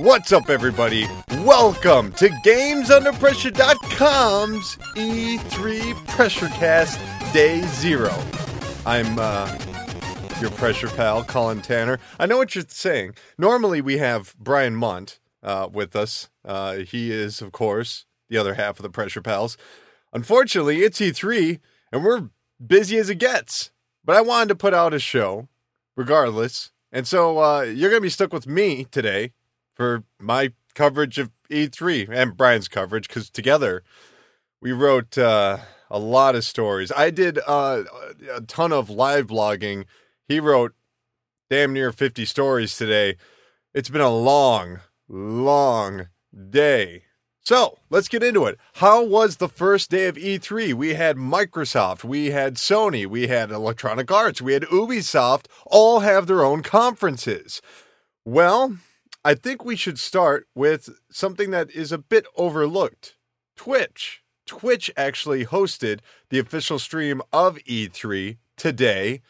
What's up, everybody? Welcome to GamesUnderPressure.com's E3 PressureCast Day Zero. I'm uh, your pressure pal, Colin Tanner. I know what you're saying. Normally, we have Brian Munt uh, with us. Uh, he is, of course, the other half of the Pressure Pals. Unfortunately, it's E3, and we're busy as it gets. But I wanted to put out a show, regardless. And so uh, you're going to be stuck with me today for my coverage of E3 and Brian's coverage because together we wrote uh, a lot of stories. I did uh, a ton of live blogging. He wrote damn near 50 stories today. It's been a long, long day. So let's get into it. How was the first day of E3? We had Microsoft, we had Sony, we had Electronic Arts, we had Ubisoft, all have their own conferences. Well, I think we should start with something that is a bit overlooked Twitch. Twitch actually hosted the official stream of E3 today.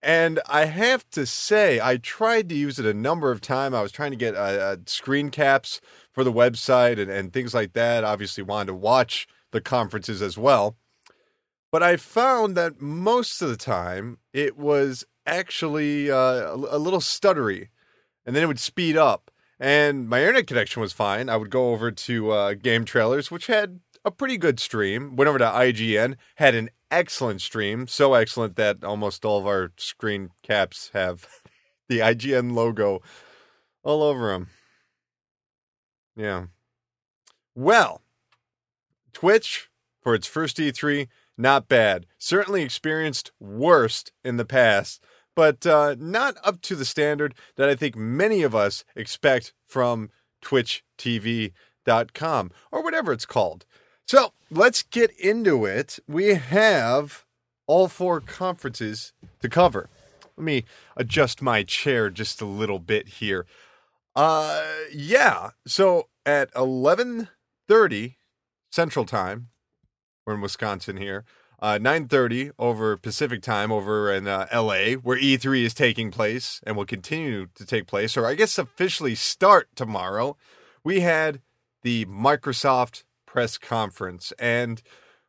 And I have to say, I tried to use it a number of times. I was trying to get uh, uh, screen caps for the website and, and things like that. Obviously, wanted to watch the conferences as well. But I found that most of the time it was actually uh, a little stuttery, and then it would speed up and my internet connection was fine. I would go over to uh, Game Trailers, which had a pretty good stream. Went over to IGN, had an excellent stream, so excellent that almost all of our screen caps have the IGN logo all over them. Yeah. Well, Twitch for its first E3, not bad. Certainly experienced worst in the past but uh, not up to the standard that I think many of us expect from TwitchTV.com or whatever it's called. So let's get into it. We have all four conferences to cover. Let me adjust my chair just a little bit here. Uh yeah, so at 11:30 Central Time, we're in Wisconsin here uh, 9.30 over pacific time over in uh, la where e3 is taking place and will continue to take place or i guess officially start tomorrow. We had the microsoft press conference and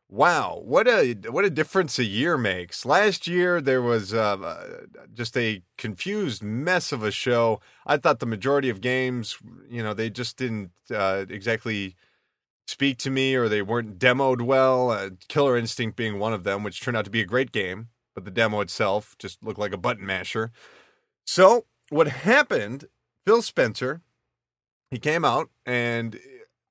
wow what a what a difference a year makes. Last year there was uh, uh just a confused mess of a show. I thought the majority of games you know they just didn't uh, exactly speak to me or they weren't demoed well. Uh, Killer Instinct being one of them, which turned out to be a great game, but the demo itself just looked like a button masher. So, what happened, Phil Spencer, he came out and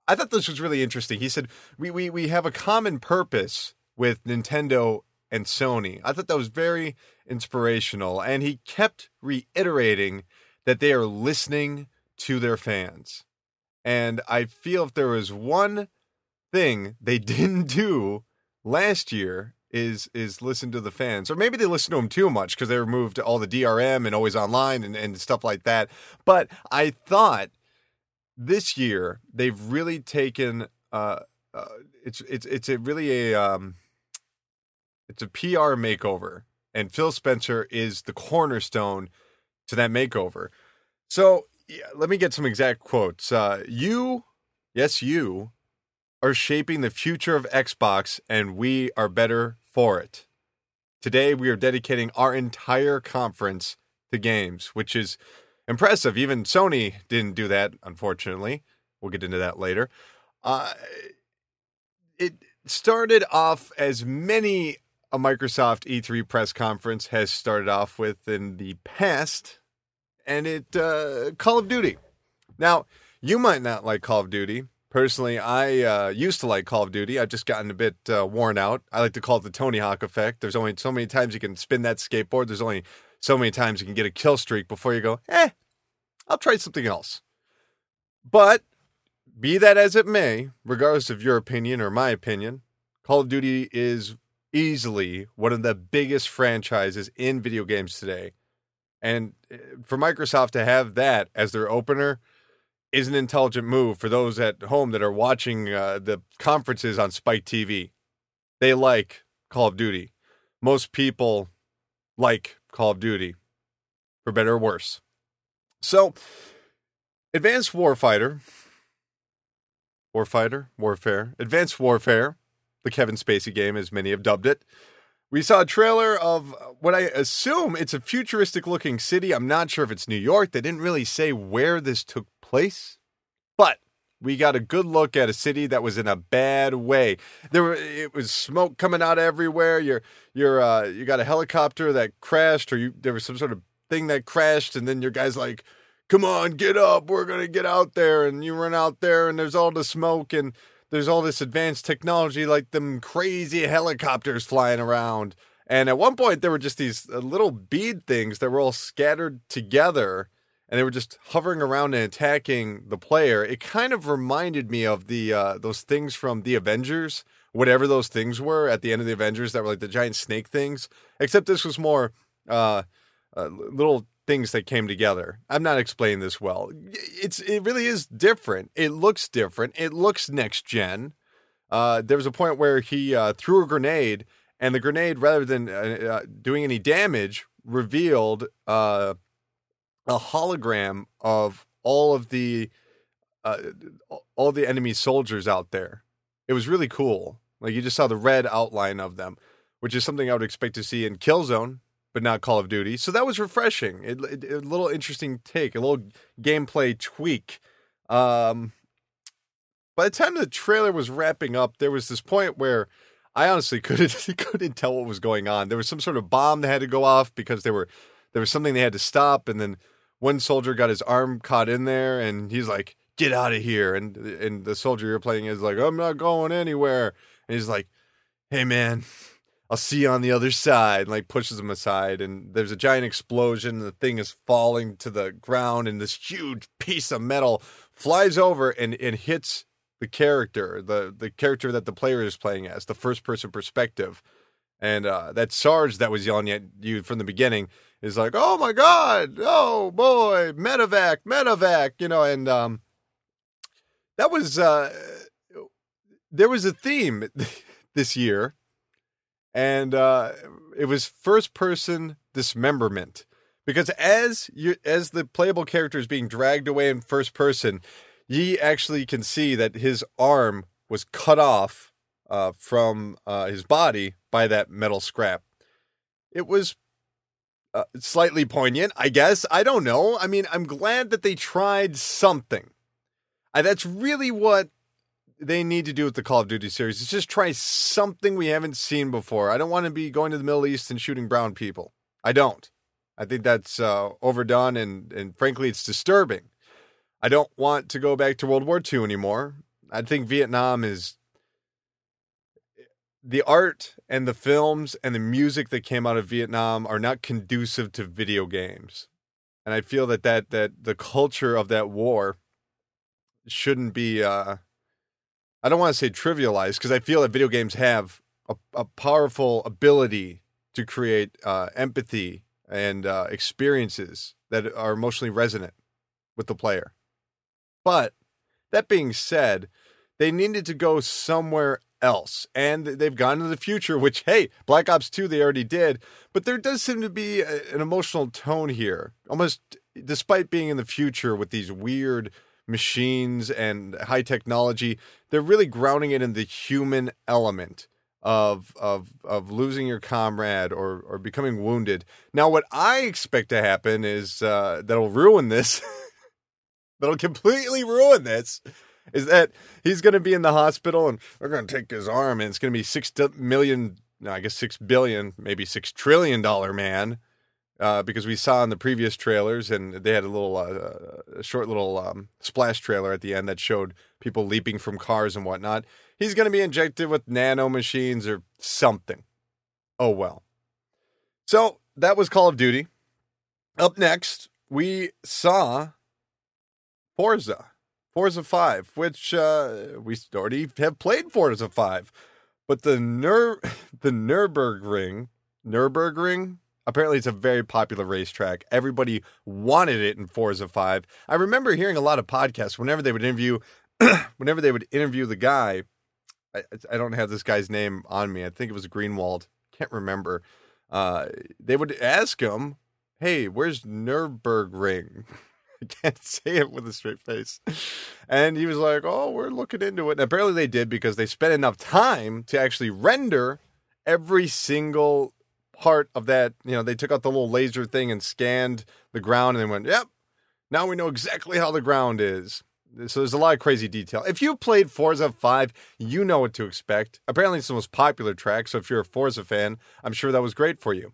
I thought this was really interesting. He said, We, we, we have a common purpose with Nintendo and Sony. I thought that was very inspirational. And he kept reiterating that they are listening to their fans. And I feel if there was one thing they didn't do last year is is listen to the fans, or maybe they listen to them too much because they removed all the DRM and always online and, and stuff like that. But I thought this year they've really taken uh, uh it's it's it's a really a um it's a PR makeover, and Phil Spencer is the cornerstone to that makeover. So yeah, let me get some exact quotes. Uh, you, yes, you, are shaping the future of Xbox, and we are better for it. Today, we are dedicating our entire conference to games, which is impressive. Even Sony didn't do that, unfortunately. We'll get into that later. Uh, it started off as many a Microsoft E3 press conference has started off with in the past and it uh, Call of Duty. Now, you might not like Call of Duty. Personally, I uh, used to like Call of Duty. I've just gotten a bit uh, worn out. I like to call it the Tony Hawk effect. There's only so many times you can spin that skateboard. There's only so many times you can get a kill streak before you go, eh, I'll try something else. But be that as it may, regardless of your opinion or my opinion, Call of Duty is easily one of the biggest franchises in video games today. And eh, for Microsoft to have that as their opener is an intelligent move for those at home that are watching uh, the conferences on Spike TV. They like Call of Duty. Most people like Call of Duty, for better or worse. So, Advanced Warfighter, Warfighter, Warfare, Advanced Warfare, the Kevin Spacey game, as many have dubbed it. We saw a trailer of what I assume it's a futuristic looking city. I'm not sure if it's New York. They didn't really say where this took place, but we got a good look at a city that was in a bad way. There were it was smoke coming out everywhere. You're you're uh, you got a helicopter that crashed, or you there was some sort of thing that crashed, and then your guy's like, "Come on, get up, we're gonna get out there," and you run out there, and there's all the smoke and there's all this advanced technology like them crazy helicopters flying around. And at one point, there were just these uh, little bead things that were all scattered together and they were just hovering around and attacking the player. It kind of reminded me of the uh, those things from the Avengers, whatever those things were at the end of the Avengers that were like the giant snake things. Except this was more uh, uh, little things that came together. I'm not explaining this well. It's it really is different. It looks different. It looks next gen. Uh, there was a point where he uh, threw a grenade, and the grenade, rather than uh, uh doing any damage, revealed uh, a hologram of all of the uh, all the enemy soldiers out there. It was really cool. Like you just saw the red outline of them, which is something I would expect to see in Killzone but not Call of Duty. So that was refreshing. It, it, a little interesting take, a little gameplay tweak. Um, by the time the trailer was wrapping up, there was this point where I honestly couldn't couldn't tell what was going on. There was some sort of bomb that had to go off because there were there was something they had to stop, and then one soldier got his arm caught in there, and he's like, "Get out of here!" and and the soldier you're playing is like, "I'm not going anywhere," and he's like, "Hey man, I'll see you on the other side. And like pushes him aside, and there's a giant explosion. And the thing is falling to the ground, and this huge piece of metal flies over and, and hits the character, the the character that the player is playing as, the first person perspective. And uh, that Sarge that was yelling at you from the beginning is like, "Oh my God! Oh boy! Medevac! Medevac!" You know, and um, that was uh, there was a theme this year and uh, it was first person dismemberment because as you as the playable character is being dragged away in first person, ye actually can see that his arm was cut off uh, from uh, his body by that metal scrap. It was uh, slightly poignant, I guess. I don't know. I mean, I'm glad that they tried something. that's really what they need to do with the Call of Duty series is just try something we haven't seen before. I don't want to be going to the Middle East and shooting brown people. I don't. I think that's uh, overdone and and frankly, it's disturbing. I don't want to go back to World War II anymore. I think Vietnam is the art and the films and the music that came out of Vietnam are not conducive to video games. And I feel that that that the culture of that war shouldn't be uh, I don't want to say trivialized because I feel that video games have a, a powerful ability to create uh, empathy and uh, experiences that are emotionally resonant with the player. But that being said, they needed to go somewhere else. And they've gone to the future, which, hey, Black Ops 2, they already did. But there does seem to be a, an emotional tone here, almost despite being in the future with these weird machines and high technology. They're really grounding it in the human element of of of losing your comrade or or becoming wounded. Now, what I expect to happen is uh, that'll ruin this. that'll completely ruin this. Is that he's going to be in the hospital and we're going to take his arm and it's going to be six million, no, I guess six billion, maybe six trillion dollar man uh, because we saw in the previous trailers, and they had a little, uh, a short little um, splash trailer at the end that showed people leaping from cars and whatnot. He's going to be injected with nano machines or something. Oh well. So that was Call of Duty. Up next, we saw Forza, Forza 5, which uh, we already have played Forza 5. But the Nur the Nurburgring, Nurburgring, Apparently, it's a very popular racetrack. Everybody wanted it in Forza 5. I remember hearing a lot of podcasts whenever they would interview, whenever they would interview the guy. I, I, don't have this guy's name on me. I think it was Greenwald. Can't remember. Uh, they would ask him, "Hey, where's Nurburgring?" I can't say it with a straight face. And he was like, "Oh, we're looking into it." And apparently they did because they spent enough time to actually render every single part of that. You know, they took out the little laser thing and scanned the ground, and they went, "Yep, now we know exactly how the ground is." So there's a lot of crazy detail. If you played Forza 5, you know what to expect. Apparently, it's the most popular track, so if you're a Forza fan, I'm sure that was great for you.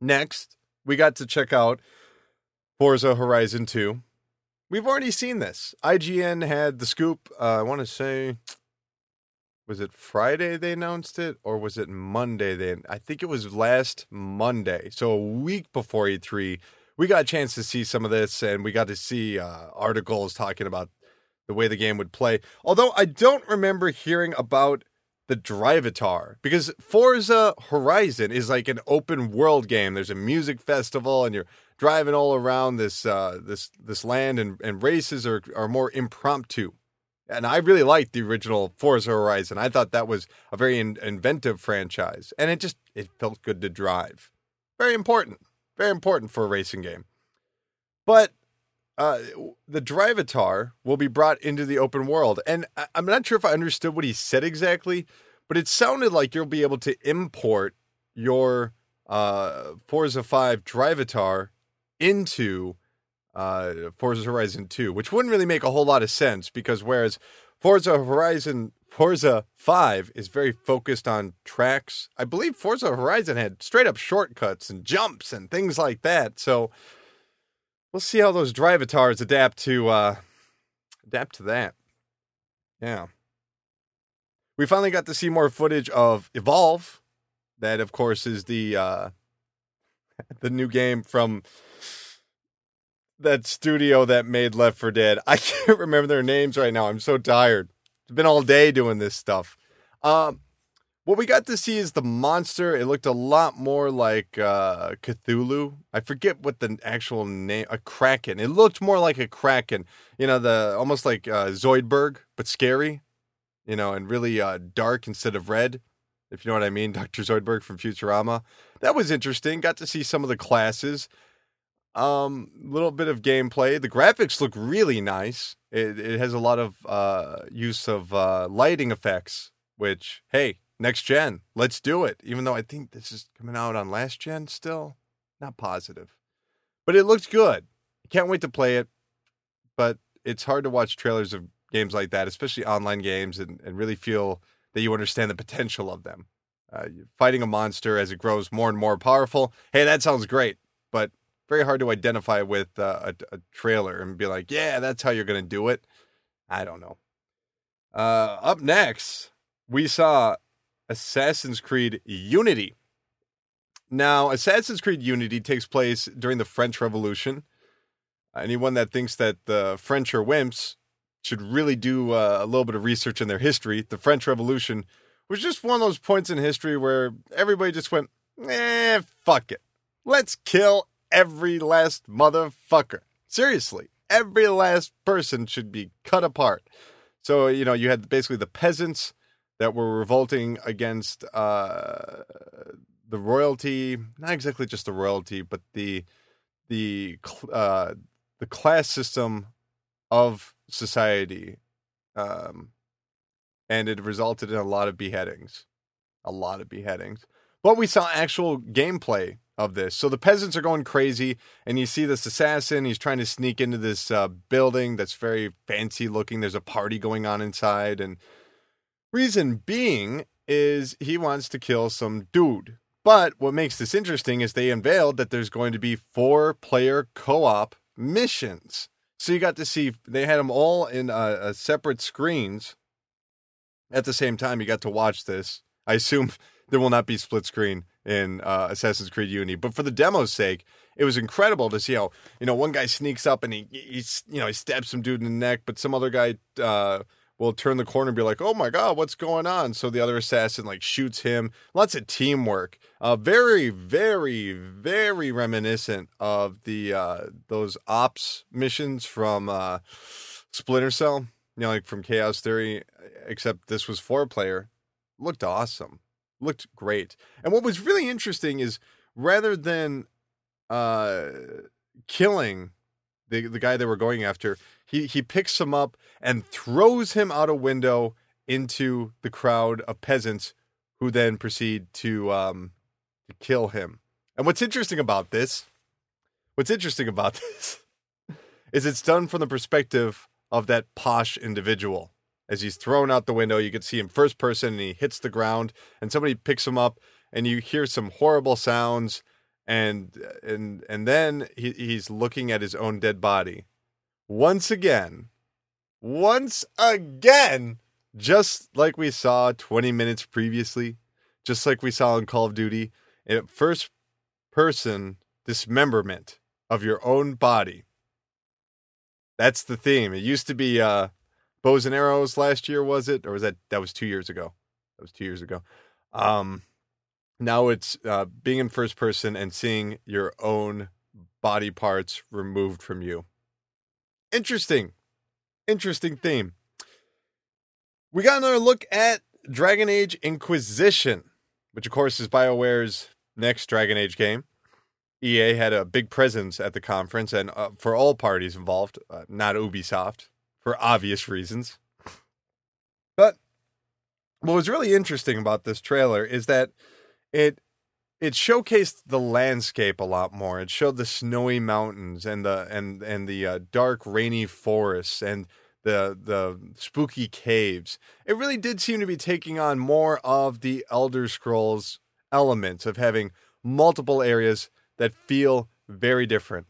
Next, we got to check out Forza Horizon 2. We've already seen this. IGN had the scoop. Uh, I want to say, was it Friday they announced it, or was it Monday? They, I think it was last Monday. So a week before E3, we got a chance to see some of this, and we got to see uh, articles talking about the way the game would play. Although I don't remember hearing about the Drivatar because Forza Horizon is like an open world game. There's a music festival, and you're driving all around this uh, this this land, and, and races are are more impromptu. And I really liked the original Forza Horizon. I thought that was a very in- inventive franchise, and it just it felt good to drive. Very important, very important for a racing game. But uh, the Drivatar will be brought into the open world, and I- I'm not sure if I understood what he said exactly, but it sounded like you'll be able to import your uh, Forza 5 Drivatar into uh, Forza Horizon 2, which wouldn't really make a whole lot of sense because whereas Forza Horizon Forza 5 is very focused on tracks, I believe Forza Horizon had straight up shortcuts and jumps and things like that. So we'll see how those Drivatars adapt to uh, adapt to that. Yeah. We finally got to see more footage of Evolve. That, of course, is the uh, the new game from that studio that made Left 4 Dead. I can't remember their names right now. I'm so tired. It's been all day doing this stuff. Um, what we got to see is the monster. It looked a lot more like uh, Cthulhu. I forget what the actual name. A kraken. It looked more like a kraken. You know, the almost like uh, Zoidberg, but scary. You know, and really uh, dark instead of red. If you know what I mean, Doctor Zoidberg from Futurama. That was interesting. Got to see some of the classes. Um, little bit of gameplay. The graphics look really nice. It, it has a lot of uh, use of uh, lighting effects, which hey, next gen, let's do it. Even though I think this is coming out on last gen still, not positive, but it looks good. Can't wait to play it. But it's hard to watch trailers of games like that, especially online games, and, and really feel that you understand the potential of them. Uh, fighting a monster as it grows more and more powerful. Hey, that sounds great, but very hard to identify with uh, a, a, trailer and be like, yeah, that's how you're going to do it. I don't know. Uh, up next, we saw Assassin's Creed Unity. Now, Assassin's Creed Unity takes place during the French Revolution. Anyone that thinks that the French are wimps should really do uh, a little bit of research in their history. The French Revolution was just one of those points in history where everybody just went, eh, fuck it. Let's kill every last motherfucker. Seriously, every last person should be cut apart. So, you know, you had basically the peasants that were revolting against uh, the royalty, not exactly just the royalty, but the the uh, the class system of society, um, and it resulted in a lot of beheadings, a lot of beheadings. But we saw actual gameplay of this. So the peasants are going crazy, and you see this assassin. He's trying to sneak into this uh, building that's very fancy looking. There's a party going on inside, and reason being is he wants to kill some dude. But what makes this interesting is they unveiled that there's going to be four player co op missions. So you got to see they had them all in uh, uh, separate screens at the same time. You got to watch this. I assume there will not be split screen in uh, Assassin's Creed Unity. But for the demo's sake, it was incredible to see how you know one guy sneaks up and he you know he stabs some dude in the neck, but some other guy uh, will turn the corner and be like, "Oh my god, what's going on?" So the other assassin like shoots him. Lots of teamwork. Uh, very, very, very reminiscent of the uh, those ops missions from uh, Splinter Cell. You know, like from Chaos Theory, except this was four player. Looked awesome looked great. And what was really interesting is rather than uh, killing the the guy they were going after, he he picks him up and throws him out a window into the crowd of peasants, who then proceed to um to kill him. And what's interesting about this, what's interesting about this, is it's done from the perspective of that posh individual. As he's thrown out the window, you can see him first person, and he hits the ground, and somebody picks him up, and you hear some horrible sounds and and and then he, he's looking at his own dead body. Once again once again just like we saw 20 minutes previously just like we saw in call of duty first person dismemberment of your own body. That's the theme. It used to be uh bows and arrows last year was it or was that that was two years ago that was two years ago um now it's uh, being in first person and seeing your own body parts removed from you. Interesting. Interesting theme. We got another look at Dragon Age Inquisition, which of course is BioWare's next Dragon Age game. EA had a big presence at the conference and uh, for all parties involved, uh, not Ubisoft, for obvious reasons. But what was really interesting about this trailer is that it it showcased the landscape a lot more. It showed the snowy mountains and the and and the uh, dark rainy forests and the the spooky caves. It really did seem to be taking on more of the Elder Scrolls elements of having multiple areas that feel very different.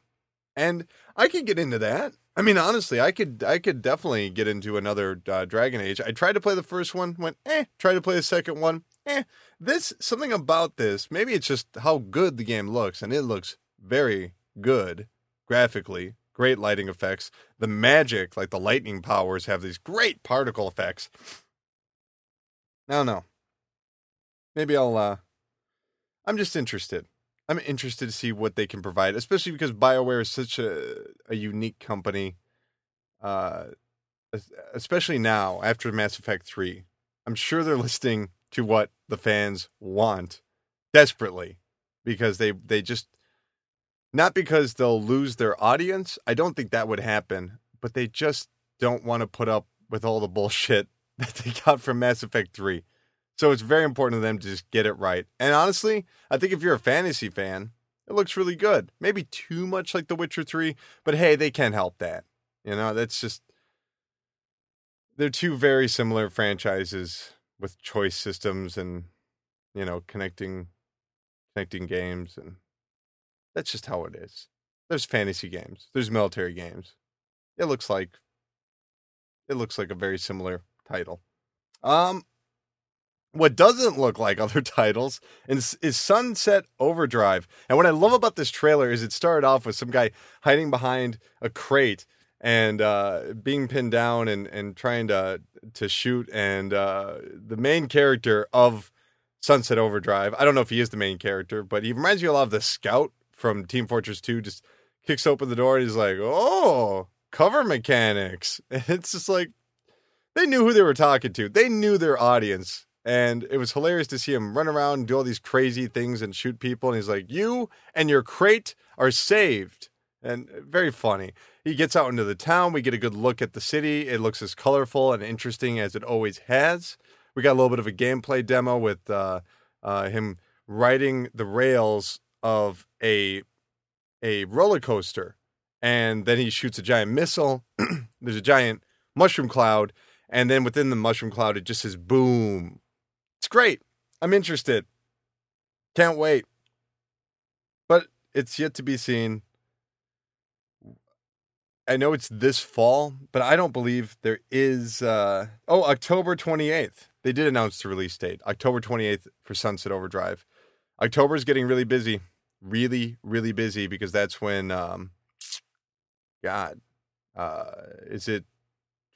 And I can get into that. I mean, honestly, I could I could definitely get into another uh, Dragon Age. I tried to play the first one, went eh. Tried to play the second one, eh. This something about this. Maybe it's just how good the game looks, and it looks very good graphically. Great lighting effects. The magic, like the lightning powers, have these great particle effects. I don't know. Maybe I'll. uh I'm just interested. I'm interested to see what they can provide, especially because BioWare is such a, a unique company. Uh, especially now after Mass Effect 3. I'm sure they're listening to what the fans want desperately because they they just not because they'll lose their audience. I don't think that would happen, but they just don't want to put up with all the bullshit that they got from Mass Effect 3. So it's very important to them to just get it right. And honestly, I think if you're a fantasy fan, it looks really good. Maybe too much like The Witcher 3, but hey, they can't help that. You know, that's just they're two very similar franchises with choice systems and you know, connecting connecting games and that's just how it is. There's fantasy games, there's military games. It looks like it looks like a very similar title. Um what doesn't look like other titles is, is, Sunset Overdrive. And what I love about this trailer is it started off with some guy hiding behind a crate and uh, being pinned down and, and trying to to shoot. And uh, the main character of Sunset Overdrive, I don't know if he is the main character, but he reminds me a lot of the scout from Team Fortress 2. Just kicks open the door and he's like, "Oh, cover mechanics." It's just like they knew who they were talking to. They knew their audience and it was hilarious to see him run around and do all these crazy things and shoot people. And he's like, "You and your crate are saved," and very funny. He gets out into the town. We get a good look at the city. It looks as colorful and interesting as it always has. We got a little bit of a gameplay demo with uh, uh, him riding the rails of a a roller coaster, and then he shoots a giant missile. There's a giant mushroom cloud, and then within the mushroom cloud, it just says "boom." It's great. I'm interested. Can't wait. But it's yet to be seen. I know it's this fall, but I don't believe there is. Uh, oh, October 28th. They did announce the release date October 28th for Sunset Overdrive. October is getting really busy. Really, really busy because that's when, um, God, uh, is it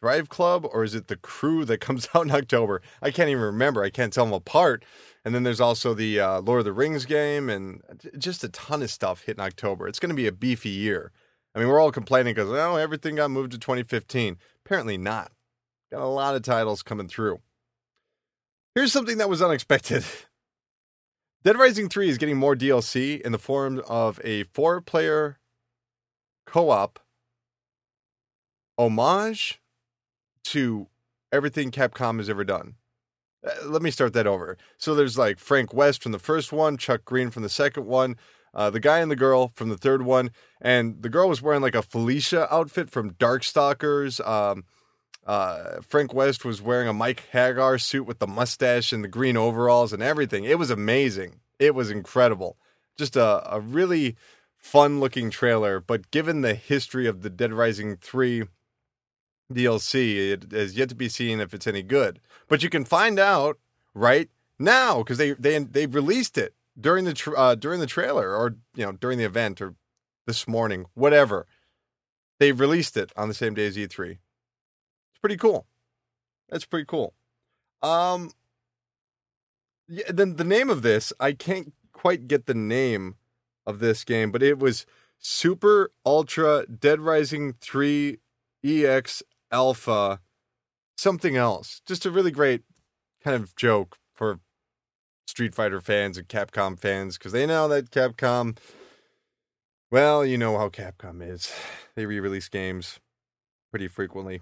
Drive Club or is it the crew that comes out in October? I can't even remember. I can't tell them apart. And then there's also the uh, Lord of the Rings game and just a ton of stuff hitting October. It's going to be a beefy year. I mean, we're all complaining because, oh, everything got moved to 2015. Apparently not. Got a lot of titles coming through. Here's something that was unexpected Dead Rising 3 is getting more DLC in the form of a four player co op homage to everything Capcom has ever done. Uh, let me start that over. So there's like Frank West from the first one, Chuck Green from the second one, uh, the guy and the girl from the third one, and the girl was wearing like a Felicia outfit from Darkstalkers. Um, uh, Frank West was wearing a Mike Haggar suit with the mustache and the green overalls and everything. It was amazing. It was incredible. Just a, a really fun looking trailer, but given the history of the Dead Rising 3 DLC, it is yet to be seen if it's any good. But you can find out right now because they they they've released it during the tra- uh, during the trailer or you know during the event or this morning, whatever. They've released it on the same day as E3. It's pretty cool. That's pretty cool. Um, yeah, then the name of this, I can't quite get the name of this game, but it was Super Ultra Dead Rising 3 EX Alpha something else. Just a really great kind of joke for Street Fighter fans and Capcom fans because they know that Capcom, well, you know how Capcom is. They re release games pretty frequently.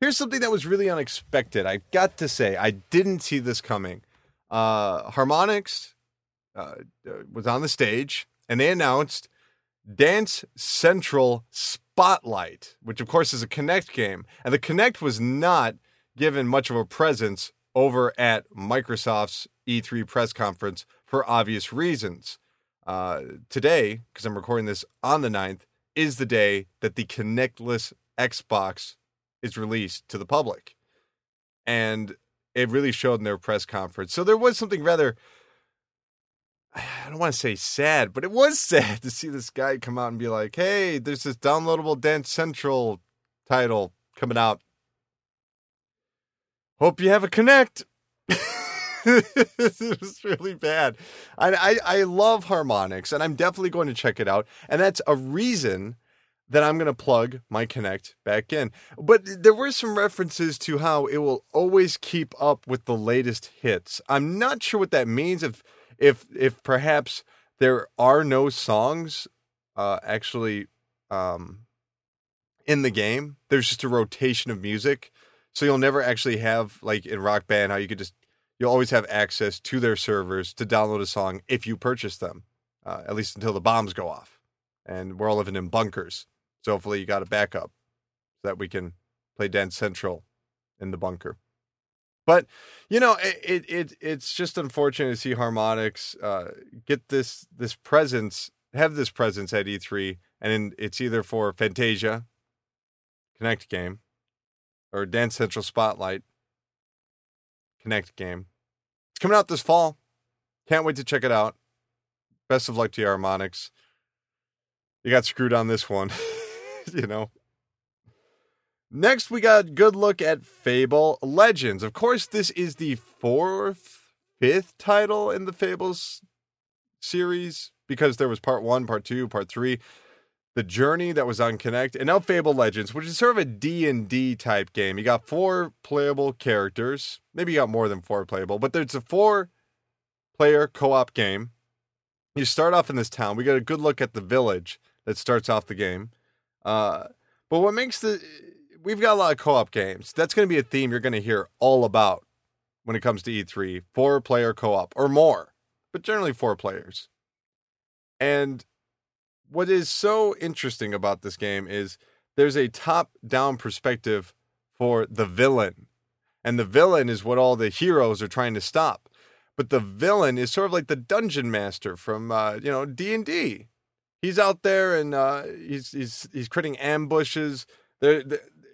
Here's something that was really unexpected. I've got to say, I didn't see this coming. Uh, Harmonix uh, uh was on the stage and they announced Dance Central Spotlight, which of course is a Kinect game. And the Kinect was not given much of a presence over at Microsoft's E3 press conference for obvious reasons. Uh, today, because I'm recording this on the 9th, is the day that the Kinectless Xbox is released to the public. And it really showed in their press conference. So there was something rather, I don't want to say sad, but it was sad to see this guy come out and be like, hey, there's this downloadable Dance Central title coming out. Hope you have a Kinect." it was really bad. I, I, I love Harmonix, and I'm definitely going to check it out. And that's a reason that I'm going to plug my Kinect back in. But there were some references to how it will always keep up with the latest hits. I'm not sure what that means. If if if perhaps there are no songs uh, actually um, in the game, there's just a rotation of music. So you'll never actually have like in Rock Band how you could just you'll always have access to their servers to download a song if you purchase them, uh, at least until the bombs go off. And we're all living in bunkers. So hopefully you got a backup so that we can play Dance Central in the bunker. But you know, it, it, it it's just unfortunate to see Harmonix uh, get this this presence, have this presence at E3, and in, it's either for Fantasia, Kinect game, or Dance Central Spotlight, Kinect game. It's coming out this fall. Can't wait to check it out. Best of luck to you, Harmonix. You got screwed on this one. you know. Next, we got a good look at Fable Legends. Of course, this is the fourth, fifth title in the Fables series because there was part one, part two, part three. The Journey that was on Kinect, and now Fable Legends, which is sort of a D&D type game. You got four playable characters. Maybe you got more than four playable, but there's a four player co-op game. You start off in this town. We got a good look at the village that starts off the game. Uh, but what makes the we've got a lot of co-op games. That's going to be a theme you're going to hear all about when it comes to E3. Four player co-op or more, but generally four players. And what is so interesting about this game is there's a top-down perspective for the villain. And the villain is what all the heroes are trying to stop. But the villain is sort of like the dungeon master from uh, you know D&D he's out there and uh, he's he's he's creating ambushes. There,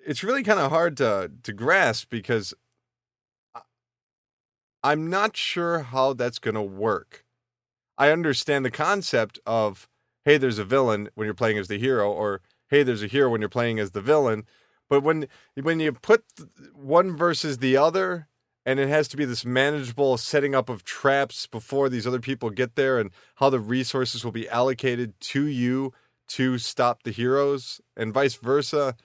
it's really kind of hard to to grasp because I'm not sure how that's going to work. I understand the concept of hey, there's a villain when you're playing as the hero, or hey, there's a hero when you're playing as the villain. But when when you put one versus the other, and it has to be this manageable setting up of traps before these other people get there and how the resources will be allocated to you to stop the heroes and vice versa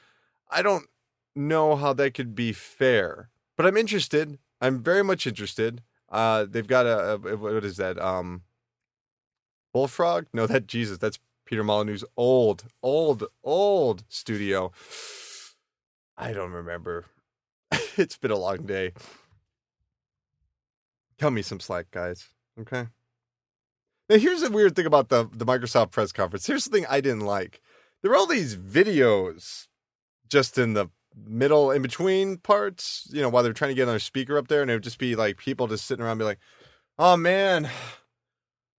i don't know how that could be fair but i'm interested i'm very much interested uh they've got a, a what is that um bullfrog no that jesus that's peter molyneux's old old old studio I don't remember. it's been a long day. Tell me some slack, guys. Okay. Now, here's the weird thing about the, the Microsoft press conference. Here's the thing I didn't like. There were all these videos just in the middle, in between parts, you know, while they're trying to get another speaker up there, and it would just be like people just sitting around, be like, "Oh man, I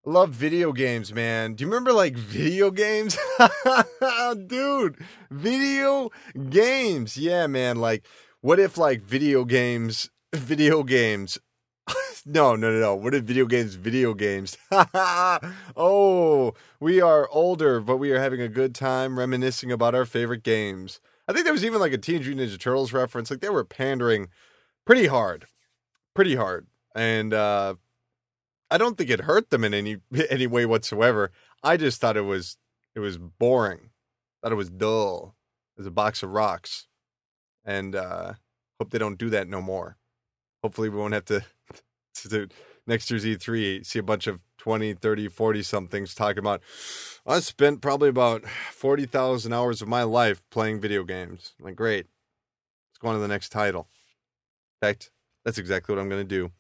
love video games, man. Do you remember like video games, dude? Video games, yeah, man. Like, what if like video games, video games no, no, no, no. What are video games? Video games. oh, we are older, but we are having a good time reminiscing about our favorite games. I think there was even like a Teenage Mutant Ninja Turtles reference. Like they were pandering pretty hard, pretty hard, and uh, I don't think it hurt them in any any way whatsoever. I just thought it was it was boring. Thought it was dull. As a box of rocks, and uh, hope they don't do that no more. Hopefully, we won't have to to next year's E3, see a bunch of 20, 30, 40 somethings talking about, I spent probably about 40,000 hours of my life playing video games. I'm like, great. Let's go on to the next title. In fact, that's exactly what I'm going to do.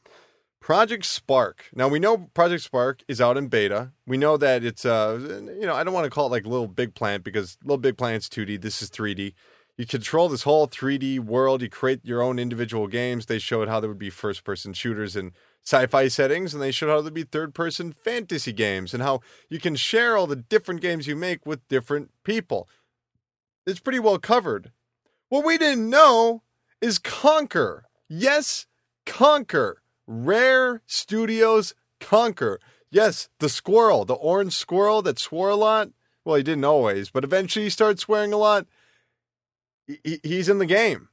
Project Spark. Now we know Project Spark is out in beta. We know that it's uh you know, I don't want to call it like LittleBigPlanet because LittleBigPlanet's 2D, this is 3D. You control this whole 3D world, you create your own individual games. They showed how there would be first person shooters and sci-fi settings and they showed how there'd be third-person fantasy games and how you can share all the different games you make with different people. It's pretty well covered. What we didn't know is Conker. Yes, Conker. Rare Studios Conker. Yes, the squirrel, the orange squirrel that swore a lot. Well, he didn't always, but eventually he started swearing a lot. He, he's in the game.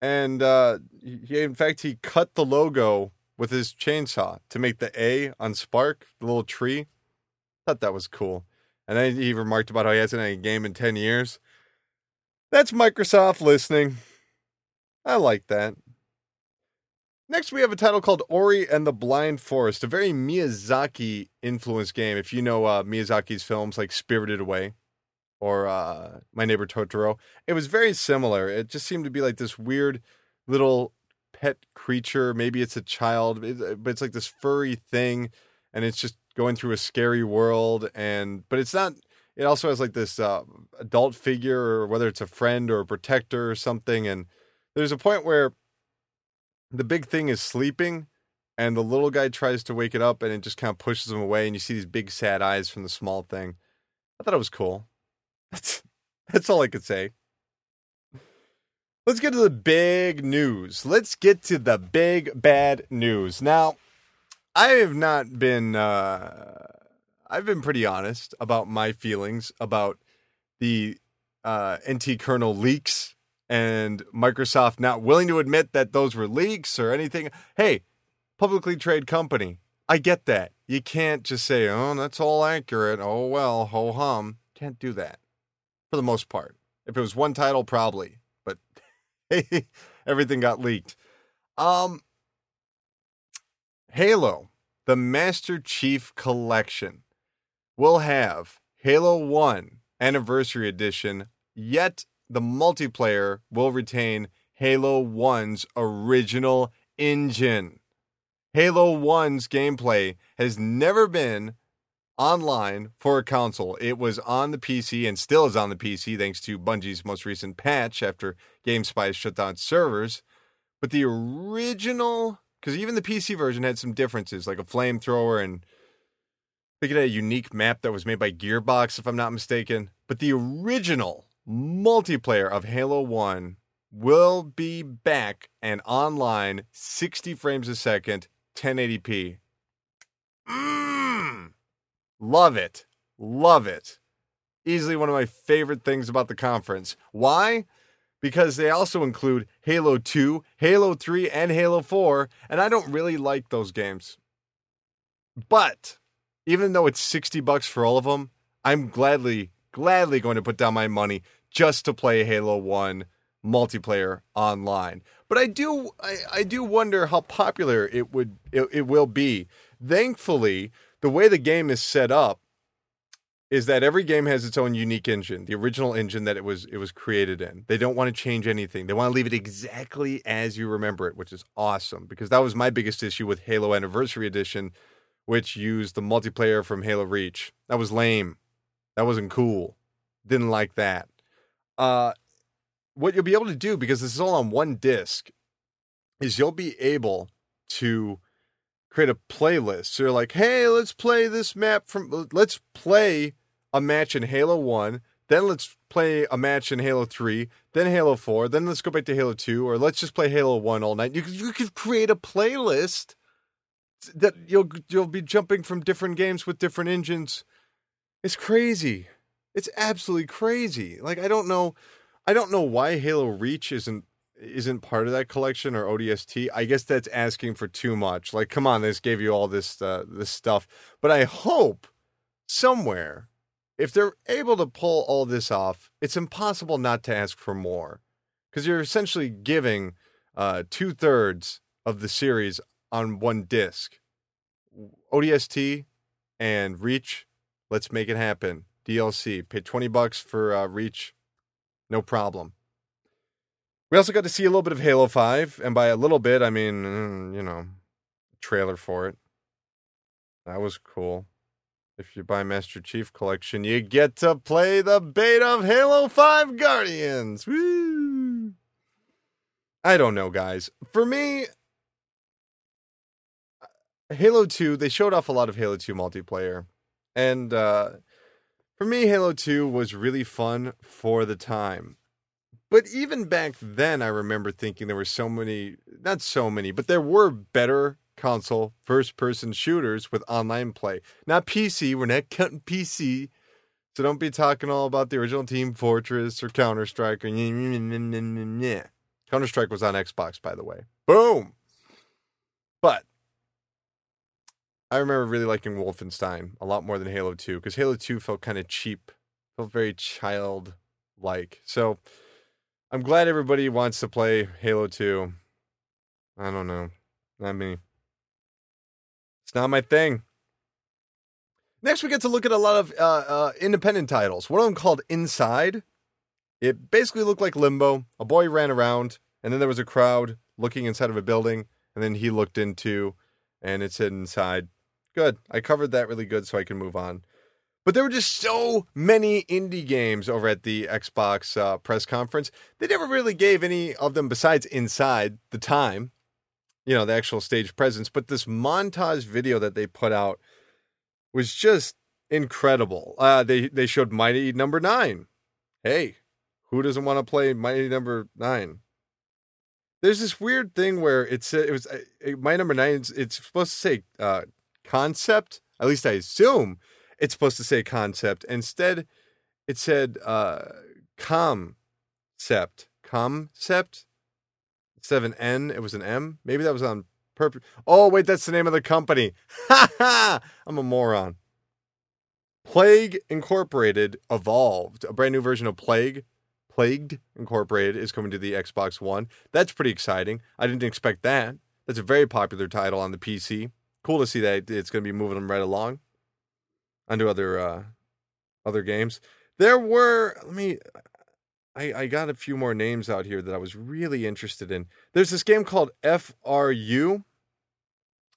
And uh, he, in fact, he cut the logo with his chainsaw to make the A on Spark, the little tree. Thought that was cool. And then he remarked about how he hasn't had a game in 10 years. That's Microsoft listening. I like that. Next, we have a title called Ori and the Blind Forest, a very Miyazaki influenced game. If you know uh, Miyazaki's films like Spirited Away or uh, My Neighbor Totoro, it was very similar. It just seemed to be like this weird little pet creature. Maybe it's a child, but it's like this furry thing, and it's just going through a scary world. And but it's not. It also has like this uh, adult figure, or whether it's a friend or a protector or something. And there's a point where the big thing is sleeping, and the little guy tries to wake it up, and it just kind of pushes him away. And you see these big sad eyes from the small thing. I thought it was cool. That's that's all I could say. Let's get to the big news. Let's get to the big bad news. Now, I have not been uh I've been pretty honest about my feelings about the uh NT kernel leaks and Microsoft not willing to admit that those were leaks or anything. Hey, publicly traded company. I get that. You can't just say, "Oh, that's all accurate." Oh well, ho hum. Can't do that. For the most part. If it was one title probably, but everything got leaked. Um, Halo, the Master Chief Collection, will have Halo 1 Anniversary Edition, yet the multiplayer will retain Halo 1's original engine. Halo 1's gameplay has never been online for a console. It was on the PC and still is on the PC thanks to Bungie's most recent patch after GameSpy shut down servers. But the original, because even the PC version had some differences, like a flamethrower and I think it had a unique map that was made by Gearbox, if I'm not mistaken. But the original multiplayer of Halo 1 will be back and online 60 frames a second, 1080p. Mmm Love it. Love it. Easily one of my favorite things about the conference. Why? Because they also include Halo 2, Halo 3, and Halo 4, and I don't really like those games. But even though it's 60 bucks for all of them, I'm gladly, gladly going to put down my money just to play Halo 1 multiplayer online. But I do I, I do wonder how popular it would it, it will be. Thankfully, the way the game is set up, is that every game has its own unique engine, the original engine that it was it was created in. They don't want to change anything. They want to leave it exactly as you remember it, which is awesome because that was my biggest issue with Halo Anniversary Edition, which used the multiplayer from Halo Reach. That was lame. That wasn't cool. Didn't like that. Uh what you'll be able to do because this is all on one disc is you'll be able to create a playlist. So you're like, "Hey, let's play this map from let's play a match in Halo 1, then let's play a match in Halo 3, then Halo 4, then let's go back to Halo 2, or let's just play Halo 1 all night. You could, you could create a playlist that you'll you'll be jumping from different games with different engines. It's crazy. It's absolutely crazy. Like I don't know I don't know why Halo Reach isn't isn't part of that collection or ODST. I guess that's asking for too much. Like come on, this gave you all this uh, this stuff. But I hope somewhere if they're able to pull all this off, it's impossible not to ask for more because you're essentially giving uh, two thirds of the series on one disc. ODST and Reach, let's make it happen. DLC, pay 20 bucks for uh, Reach, no problem. We also got to see a little bit of Halo 5, and by a little bit, I mean, mm, you know, trailer for it. That was cool. If you buy Master Chief Collection, you get to play the beta of Halo 5 Guardians. Woo! I don't know, guys. For me, uh, Halo 2, they showed off a lot of Halo 2 multiplayer. And uh, for me, Halo 2 was really fun for the time. But even back then, I remember thinking there were so many, not so many, but there were better console first person shooters with online play. Not PC. We're not counting PC. So don't be talking all about the original Team Fortress or Counter Strike Counter Strike was on Xbox, by the way. Boom. But I remember really liking Wolfenstein a lot more than Halo 2 because Halo 2 felt kind of cheap, felt very childlike. So I'm glad everybody wants to play Halo 2. I don't know. Not me. It's not my thing. Next, we get to look at a lot of uh, uh, independent titles. One of them called Inside. It basically looked like Limbo. A boy ran around, and then there was a crowd looking inside of a building, and then he looked into, and it said Inside. Good. I covered that really good, so I can move on. But there were just so many indie games over at the Xbox uh, press conference. They never really gave any of them besides Inside the time you know, the actual stage presence. But this montage video that they put out was just incredible. Uh, they they showed Mighty Number Nine. Hey, who doesn't want to play Mighty Number Nine? There's this weird thing where it's it was uh, Mighty Number Nine. It's, it's supposed to say uh, concept. At least I assume it's supposed to say concept. Instead, it said uh, Comcept. Comcept instead of an N, it was an M. Maybe that was on purpose. Oh, wait, that's the name of the company. Ha ha! I'm a moron. Plague Incorporated evolved. A brand new version of Plague, Plagued Incorporated, is coming to the Xbox One. That's pretty exciting. I didn't expect that. That's a very popular title on the PC. Cool to see that it's going to be moving them right along onto other uh, other games. There were let me I, I got a few more names out here that I was really interested in. There's this game called FRU.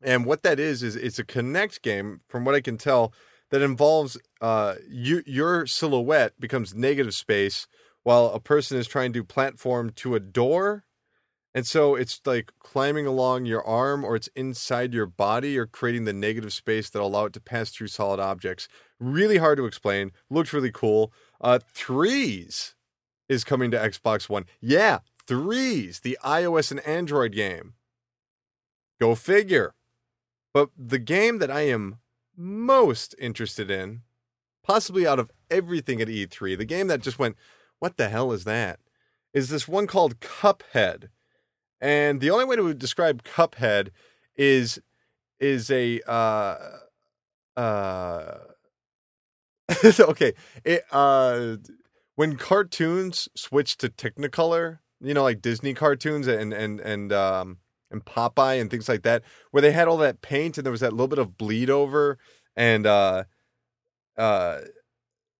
And what that is, is it's a Kinect game, from what I can tell, that involves uh, you, your silhouette becomes negative space while a person is trying to platform to a door. And so it's like climbing along your arm or it's inside your body or creating the negative space that allow it to pass through solid objects. Really hard to explain. Looks really cool. Uh, threes is coming to Xbox One. Yeah, Threes, the iOS and Android game. Go figure. But the game that I am most interested in, possibly out of everything at E3, the game that just went, what the hell is that? Is this one called Cuphead. And the only way to describe Cuphead is is a uh uh okay, it uh when cartoons switched to Technicolor, you know, like Disney cartoons and and and um and Popeye and things like that, where they had all that paint and there was that little bit of bleed over and uh uh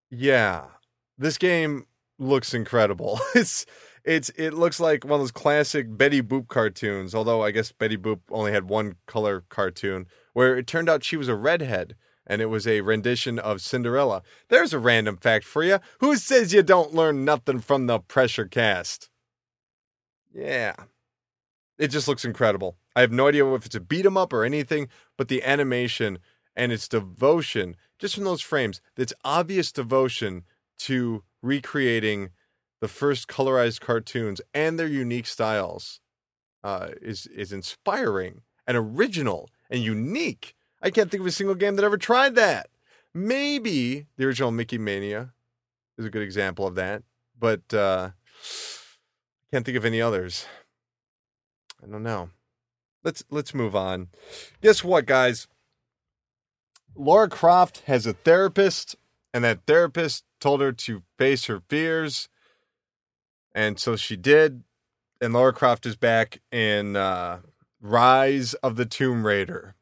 Yeah. This game looks incredible. It's it's it looks like one of those classic Betty Boop cartoons, although I guess Betty Boop only had one color cartoon where it turned out she was a redhead and it was a rendition of Cinderella. There's a random fact for you. Who says you don't learn nothing from the pressure cast? Yeah. It just looks incredible. I have no idea if it's a beat 'em up or anything, but the animation and its devotion, just from those frames, its obvious devotion to recreating the first colorized cartoons and their unique styles uh, is is inspiring and original and unique. I can't think of a single game that ever tried that. Maybe the original Mickey Mania is a good example of that, but uh, can't think of any others. I don't know. Let's let's move on. Guess what, guys? Lara Croft has a therapist, and that therapist told her to face her fears. And so she did. And Lara Croft is back in uh, Rise of the Tomb Raider.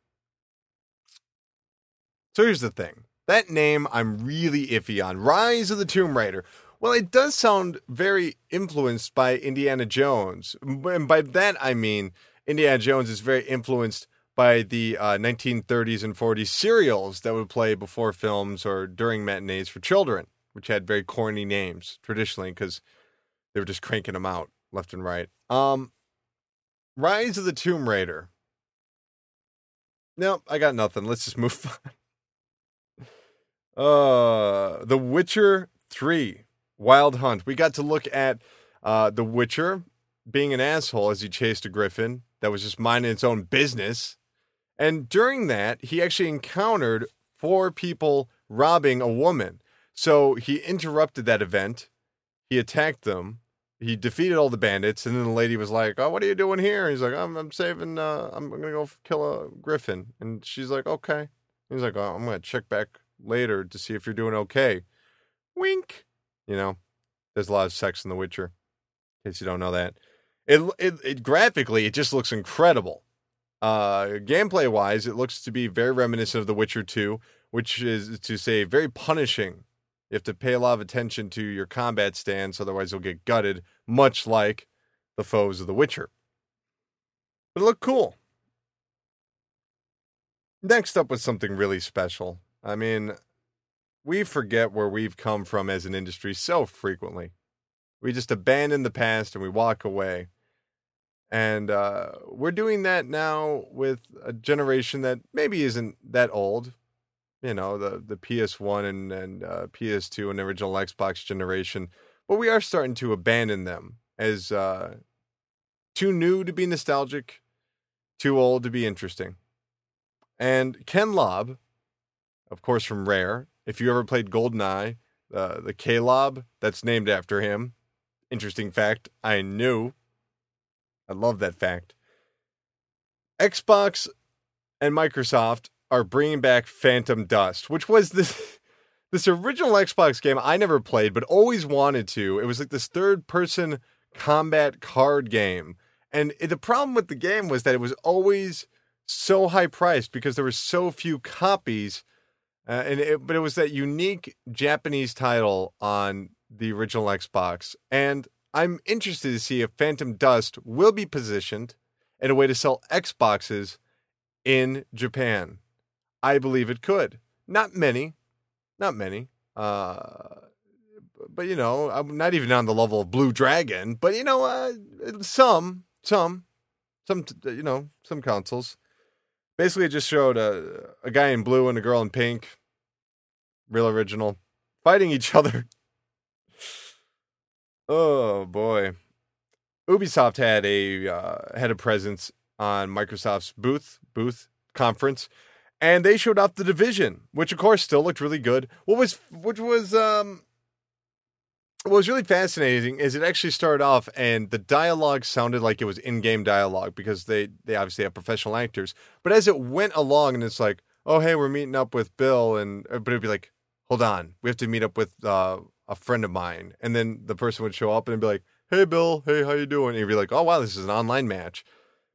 So here's the thing that name I'm really iffy on Rise of the Tomb Raider. Well, it does sound very influenced by Indiana Jones. And by that, I mean Indiana Jones is very influenced by the uh, 1930s and 40s serials that would play before films or during matinees for children, which had very corny names traditionally because they were just cranking them out left and right. Um, Rise of the Tomb Raider. No, I got nothing. Let's just move on. Uh, The Witcher 3 Wild Hunt. We got to look at uh, The Witcher being an asshole as he chased a griffin that was just minding its own business. And during that, he actually encountered four people robbing a woman. So he interrupted that event. He attacked them. He defeated all the bandits, and then the lady was like, "Oh, what are you doing here?" he's like, "I'm, I'm saving. Uh, I'm gonna go kill a griffin." And she's like, "Okay." He's like, oh, "I'm gonna check back later to see if you're doing okay." Wink. You know, there's a lot of sex in The Witcher. In case you don't know that, it it, it graphically it just looks incredible. Uh, gameplay wise, it looks to be very reminiscent of The Witcher 2, which is to say very punishing. You have to pay a lot of attention to your combat stance, otherwise you'll get gutted, much like the foes of The Witcher. But it looked cool. Next up was something really special. I mean, we forget where we've come from as an industry so frequently. We just abandon the past and we walk away. And uh, we're doing that now with a generation that maybe isn't that old. You know, the, the PS1 and, and uh, PS2 and original Xbox generation. But we are starting to abandon them as uh, too new to be nostalgic, too old to be interesting. And Ken Lobb, of course, from Rare, if you ever played GoldenEye, uh, the Klobb, that's named after him. Interesting fact. I knew I love that fact. Xbox and Microsoft are bringing back Phantom Dust, which was this this original Xbox game I never played but always wanted to. It was like this third person combat card game. And it, the problem with the game was that it was always so high priced because there were so few copies. Uh, and it, but it was that unique Japanese title on the original Xbox. And I'm interested to see if Phantom Dust will be positioned in a way to sell Xboxes in Japan. I believe it could. Not many, not many. Uh, but you know, I'm not even on the level of Blue Dragon. But you know, uh, some, some, some, you know, some consoles. Basically, it just showed a a guy in blue and a girl in pink, real original, fighting each other. Oh boy, Ubisoft had a uh, had a presence on Microsoft's booth booth conference, and they showed off the division, which of course still looked really good. What was which was um what was really fascinating is it actually started off and the dialogue sounded like it was in-game dialogue because they they obviously have professional actors. But as it went along and it's like, oh hey, we're meeting up with Bill, and but it'd be like, hold on, we have to meet up with uh, a friend of mine, and then the person would show up and be like, "Hey, Bill. Hey, how you doing?" And you'd be like, "Oh, wow, this is an online match."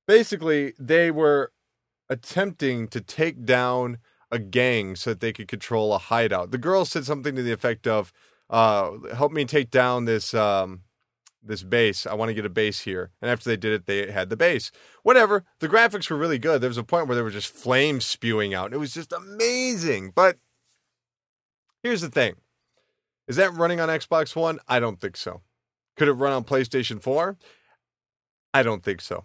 Basically, they were attempting to take down a gang so that they could control a hideout. The girl said something to the effect of, uh, "Help me take down this um, this base. I want to get a base here." And after they did it, they had the base. Whatever. The graphics were really good. There was a point where there were just flames spewing out. It was just amazing. But here's the thing: is that running on Xbox One? I don't think so. Could it run on PlayStation 4? I don't think so.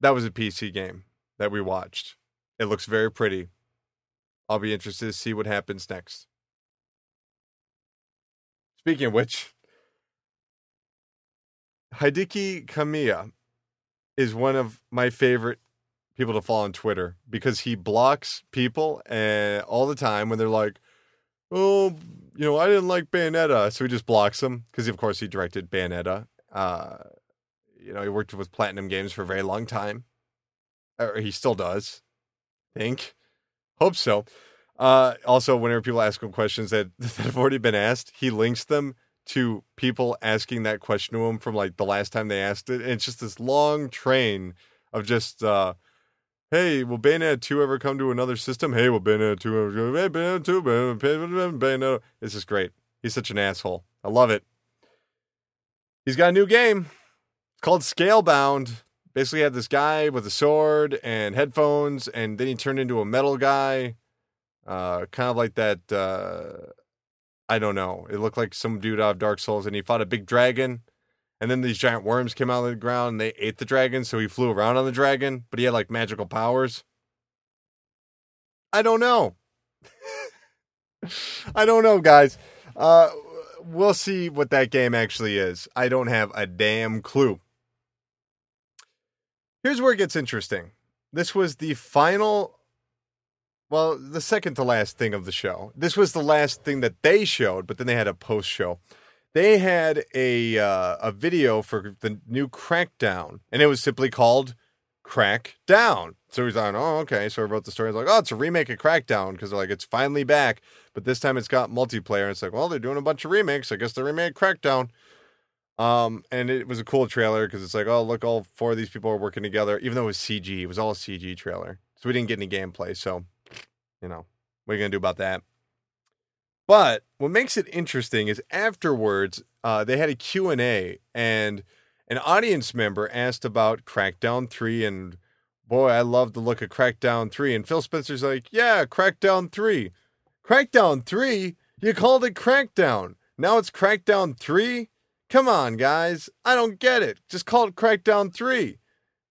That was a PC game that we watched. It looks very pretty. I'll be interested to see what happens next. Speaking of which, Hideki Kamiya is one of my favorite people to follow on Twitter because he blocks people uh, all the time when they're like, "Oh, you know, I didn't like Bayonetta," so he just blocks them because, of course, he directed Bayonetta. Uh, you know, he worked with Platinum Games for a very long time, or he still does. I Think, hope so. Uh, also, whenever people ask him questions that, that have already been asked, he links them to people asking that question to him from like the last time they asked it. And it's just this long train of just, uh, hey, will Bayonetta 2 ever come to another system? Hey, will Bayonetta 2 ever hey, Bayonetta 2, Bayonetta. It's just great. He's such an asshole. I love it. He's got a new game. It's called Scalebound. Basically, had this guy with a sword and headphones, and then he turned into a metal guy. Uh, kind of like that. Uh, I don't know. It looked like some dude out of Dark Souls, and he fought a big dragon. And then these giant worms came out of the ground and they ate the dragon, so he flew around on the dragon, but he had like magical powers. I don't know. I don't know, guys. Uh, we'll see what that game actually is. I don't have a damn clue. Here's where it gets interesting. This was the final, well, the second to last thing of the show. This was the last thing that they showed, but then they had a post show they had a uh, a video for the new Crackdown, and it was simply called Crackdown. So he's like, oh, okay. So I wrote the story. Was like, oh, it's a remake of Crackdown because they're like it's finally back, but this time it's got multiplayer. And it's like, well, they're doing a bunch of remakes. I guess they remade Crackdown. Um, and it was a cool trailer because it's like, oh, look, all four of these people are working together, even though it was CG. It was all a CG trailer, so we didn't get any gameplay. So, you know, what are you gonna do about that? But what makes it interesting is afterwards, uh, they had a Q&A and an audience member asked about Crackdown 3 and boy, I love the look of Crackdown 3. And Phil Spencer's like, yeah, Crackdown 3. Crackdown 3? You called it Crackdown. Now it's Crackdown 3? Come on, guys. I don't get it. Just call it Crackdown 3.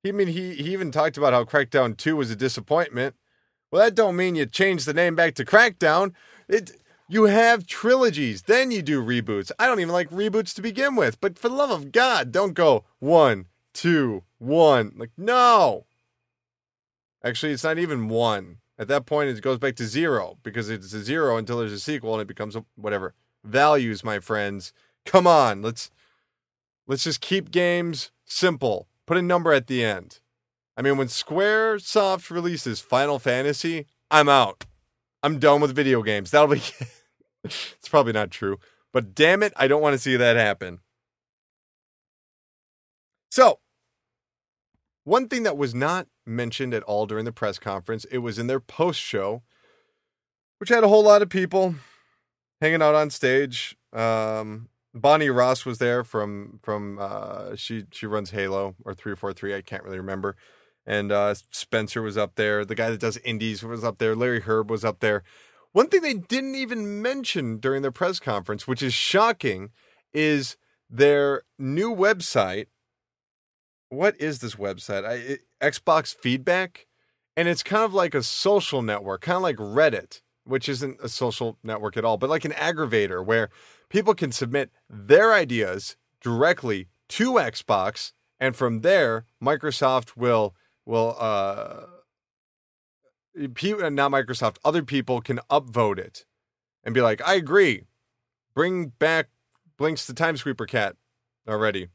I mean, he, he even talked about how Crackdown 2 was a disappointment. Well, that don't mean you change the name back to Crackdown. It you have trilogies, then you do reboots. I don't even like reboots to begin with, but for the love of God, don't go one, two, one. Like, no. Actually, it's not even one. At that point, it goes back to zero because it's a zero until there's a sequel and it becomes a, whatever. Values, my friends. Come on, let's let's just keep games simple. Put a number at the end. I mean, when Square Soft releases Final Fantasy, I'm out. I'm done with video games. That'll be. it's probably not true, but damn it, I don't want to see that happen. So, one thing that was not mentioned at all during the press conference, it was in their post show, which had a whole lot of people hanging out on stage. Um, Bonnie Ross was there from from uh, she she runs Halo or three four three. I can't really remember and uh, Spencer was up there. The guy that does indies was up there. Larry Hryb was up there. One thing they didn't even mention during their press conference, which is shocking, is their new website. What is this website? I, it, Xbox Feedback, and it's kind of like a social network, kind of like Reddit, which isn't a social network at all, but like an aggravator where people can submit their ideas directly to Xbox, and from there, Microsoft will will uh people not Microsoft, other people can upvote it and be like, I agree. Bring back Blinx the Time Sweeper cat already.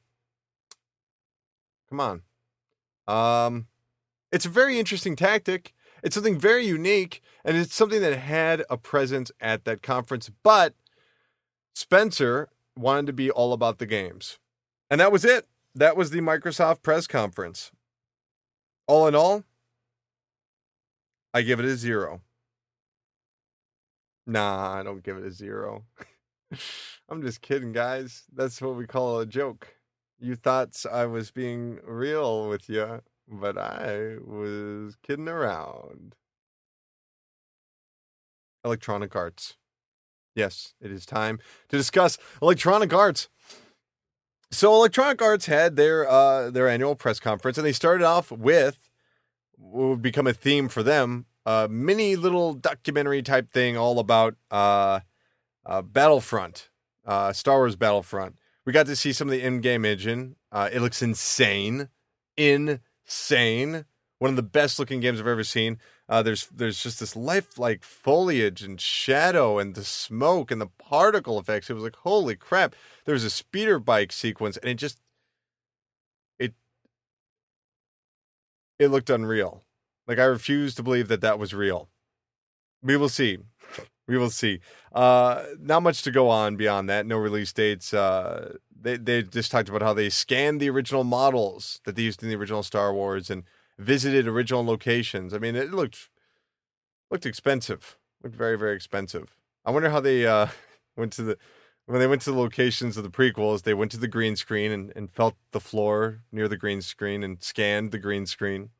Come on. Um it's a very interesting tactic. It's something very unique, and it's something that had a presence at that conference. But Spencer wanted to be all about the games. And that was it. That was the Microsoft press conference all in all, I give it a zero. Nah, I don't give it a zero. I'm just kidding, guys. That's what we call a joke. You thought I was being real with you, but I was kidding around. Electronic Arts. Yes, it is time to discuss Electronic Arts. So Electronic Arts had their uh, their annual press conference, and they started off with what would become a theme for them a mini little documentary type thing all about uh, uh, Battlefront, uh, Star Wars Battlefront. We got to see some of the in-game engine. Uh, it looks insane, insane. One of the best looking games I've ever seen. Uh, there's there's just this lifelike foliage and shadow and the smoke and the particle effects. It was like holy crap. There was a speeder bike sequence and it just it it looked unreal. Like I refuse to believe that that was real. We will see. We will see. Uh, not much to go on beyond that. No release dates. Uh, they they just talked about how they scanned the original models that they used in the original Star Wars and visited original locations. I mean, it looked looked expensive. Looked very very expensive. I wonder how they uh, went to the when they went to the locations of the prequels. They went to the green screen and, and felt the floor near the green screen and scanned the green screen.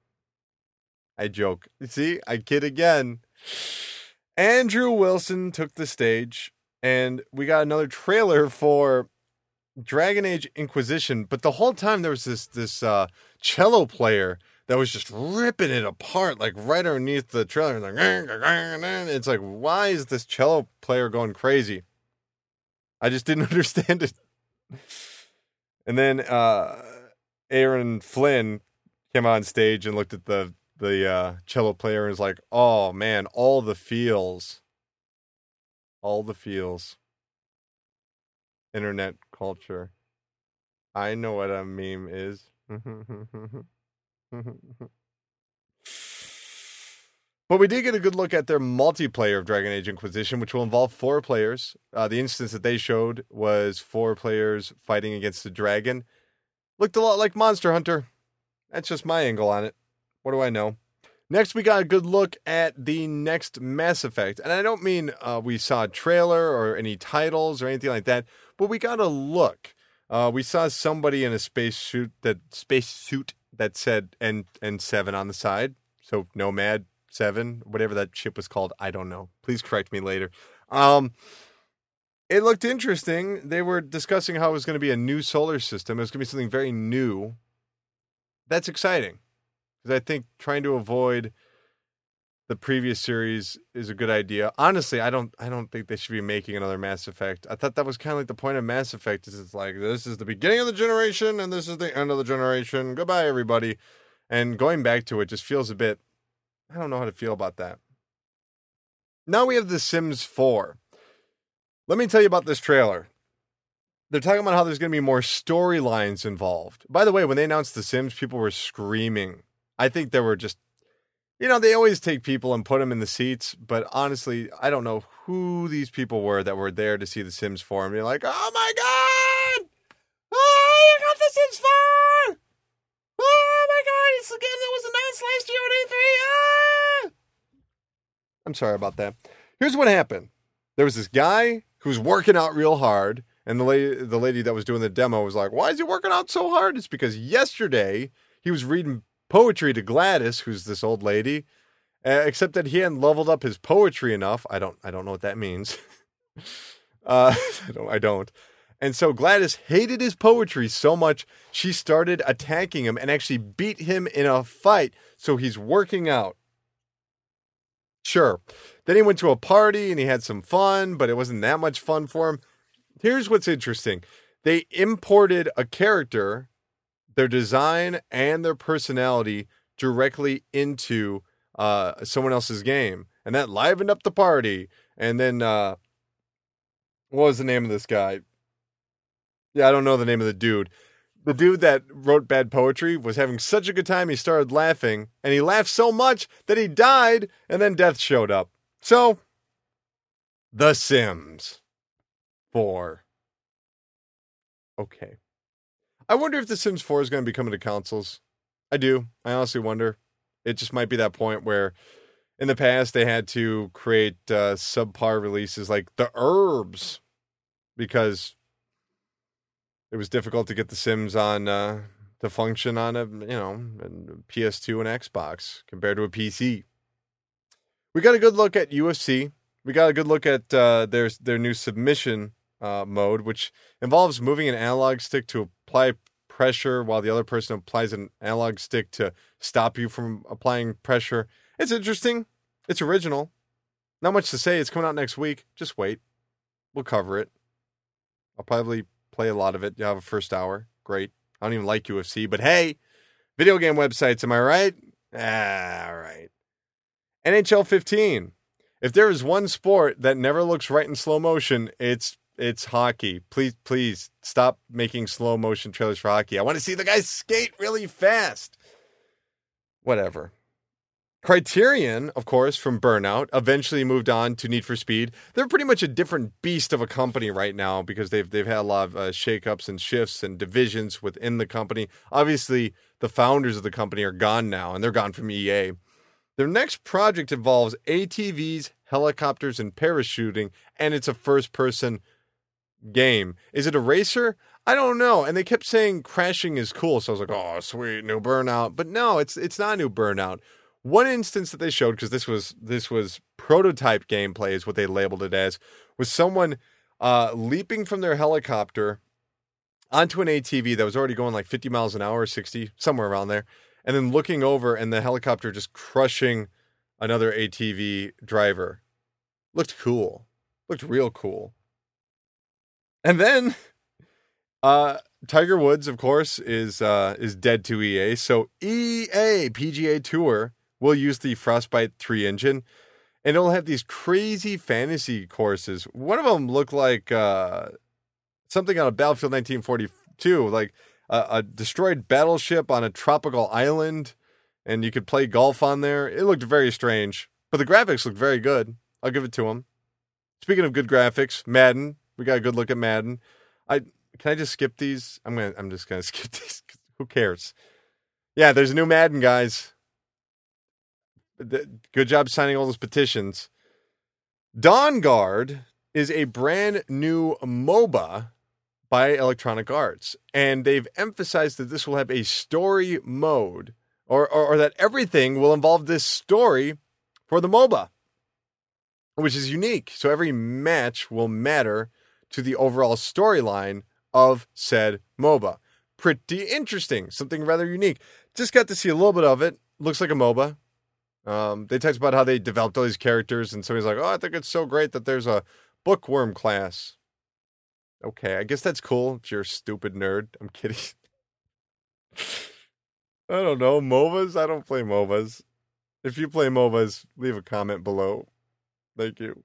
I joke. You see, I kid again. Andrew Wilson took the stage, and we got another trailer for Dragon Age Inquisition. But the whole time there was this this uh, cello player that was just ripping it apart, like right underneath the trailer. Like, it's like, why is this cello player going crazy? I just didn't understand it. And then uh, Aaron Flynn came on stage and looked at the the uh, cello player and was like, "Oh man, all the feels, all the feels." Internet culture. I know what a meme is. but we did get a good look at their multiplayer of Dragon Age Inquisition, which will involve four players. Uh, the instance that they showed was four players fighting against the dragon. Looked a lot like Monster Hunter. That's just my angle on it. What do I know? Next, we got a good look at the next Mass Effect. And I don't mean uh, we saw a trailer or any titles or anything like that, but we got a look. Uh, we saw somebody in a space suit that space suit that said N N seven on the side. So Nomad seven, whatever that ship was called, I don't know. Please correct me later. Um, it looked interesting. They were discussing how it was going to be a new solar system. It was going to be something very new. That's exciting because I think trying to avoid the previous series is a good idea. Honestly, I don't I don't think they should be making another Mass Effect. I thought that was kind of like the point of Mass Effect is it's like this is the beginning of the generation and this is the end of the generation. Goodbye everybody. And going back to it just feels a bit I don't know how to feel about that. Now we have The Sims 4. Let me tell you about this trailer. They're talking about how there's going to be more storylines involved. By the way, when they announced The Sims, people were screaming I think there were just, you know, they always take people and put them in the seats. But honestly, I don't know who these people were that were there to see The Sims 4 and be like, oh my God! Oh, you got The Sims 4! It's the game that was announced last year at E3! Ah! I'm sorry about that. Here's what happened there was this guy who was working out real hard. And the lady, the lady that was doing the demo was like, "Why is he working out so hard?" It's because yesterday he was reading poetry to Gladys, who's this old lady, uh, except that he hadn't leveled up his poetry enough. I don't I don't know what that means. uh, I don't I don't. And so Gladys hated his poetry so much she started attacking him and actually beat him in a fight. So he's working out. Sure. Then he went to a party and he had some fun, but it wasn't that much fun for him. Here's what's interesting. They imported a character their design and their personality directly into uh, someone else's game, and that livened up the party. And then, uh, what was the name of this guy? Yeah, I don't know the name of the dude. The dude that wrote bad poetry was having such a good time, he started laughing, and he laughed so much that he died, and then death showed up. So, The Sims 4. Okay. I wonder if The Sims 4 is going to be coming to consoles. I do. I honestly wonder. It just might be that point where in the past they had to create uh, subpar releases like the Urbz because it was difficult to get the Sims on uh, to function on a you know PS2 and Xbox compared to a PC. We got a good look at UFC. We got a good look at uh, their their new submission uh, mode, which involves moving an analog stick to apply pressure while the other person applies an analog stick to stop you from applying pressure. It's interesting. It's original. Not much to say. It's coming out next week. Just wait. We'll cover it. I'll probably play a lot of it. You have a first hour. Great. I don't even like UFC, but hey, video game websites, am I right? Ah, all right. NHL 15. If there is one sport that never looks right in slow motion, it's it's hockey. Please, please stop making slow motion trailers for hockey. I want to see the guys skate really fast. Whatever. Criterion, of course, from Burnout, eventually moved on to Need for Speed. They're pretty much a different beast of a company right now because they've they've had a lot of uh, shakeups and shifts and divisions within the company. Obviously, the founders of the company are gone now, and they're gone from EA. Their next project involves ATVs, helicopters, and parachuting, and it's a first-person game. Is it a racer? I don't know. And they kept saying crashing is cool, so I was like, "Oh, sweet, new Burnout." But no, it's it's not new Burnout. One instance that they showed because this was this was prototype gameplay is what they labeled it as was someone uh, leaping from their helicopter onto an ATV that was already going like 50 miles an hour, 60 somewhere around there, and then looking over and the helicopter just crushing another ATV driver. Looked cool. Looked real cool. And then uh Tiger Woods, of course, is uh is dead to EA. So EA PGA Tour will use the Frostbite 3 engine and it'll have these crazy fantasy courses. One of them looked like uh, something on a Battlefield 1942, like a, a, destroyed battleship on a tropical island, and you could play golf on there. It looked very strange, but the graphics looked very good. I'll give it to them. Speaking of good graphics, Madden, we got a good look at Madden. I can I just skip these? I'm gonna I'm just gonna skip these. Who cares? Yeah, there's a new Madden, guys good job signing all those petitions. Dawngate is a brand new MOBA by Electronic Arts, and they've emphasized that this will have a story mode, or, or, or that everything will involve this story for the MOBA, which is unique. So every match will matter to the overall storyline of said MOBA. Pretty interesting, something rather unique. Just got to see a little bit of it. Looks like a MOBA. Um, they talked about how they developed all these characters, and somebody's like, "Oh, I think it's so great that there's a bookworm class." Okay, I guess that's cool if you're a stupid nerd. I'm kidding. I don't know MOBAs. I don't play MOBAs. If you play MOBAs, leave a comment below. Thank you.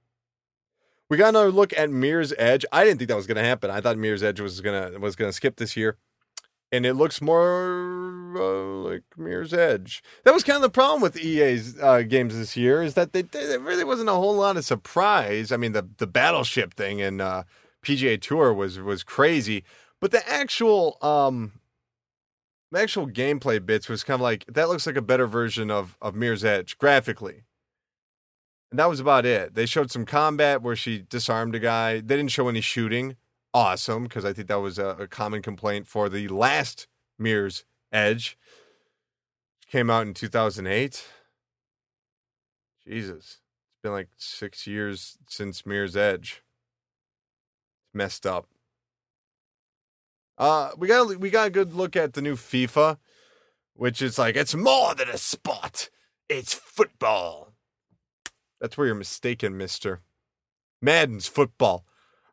We got another look at Mirror's Edge. I didn't think that was going to happen. I thought Mirror's Edge was gonna was gonna skip this year and it looks more uh, like Mirror's Edge. That was kind of the problem with EA's uh, games this year is that they, they, really wasn't a whole lot of surprise. I mean, the the battleship thing in uh, PGA Tour was was crazy, but the actual um, the actual gameplay bits was kind of like that looks like a better version of of Mirror's Edge graphically. And that was about it. They showed some combat where she disarmed a guy. They didn't show any shooting awesome because I think that was a, a, common complaint for the last Mirror's Edge. Came out in 2008. Jesus. It's been like six years since Mirror's Edge. It's messed up. Uh, we got we got a good look at the new FIFA, which is like it's more than a sport. It's football. That's where you're mistaken, Mister. Madden's football.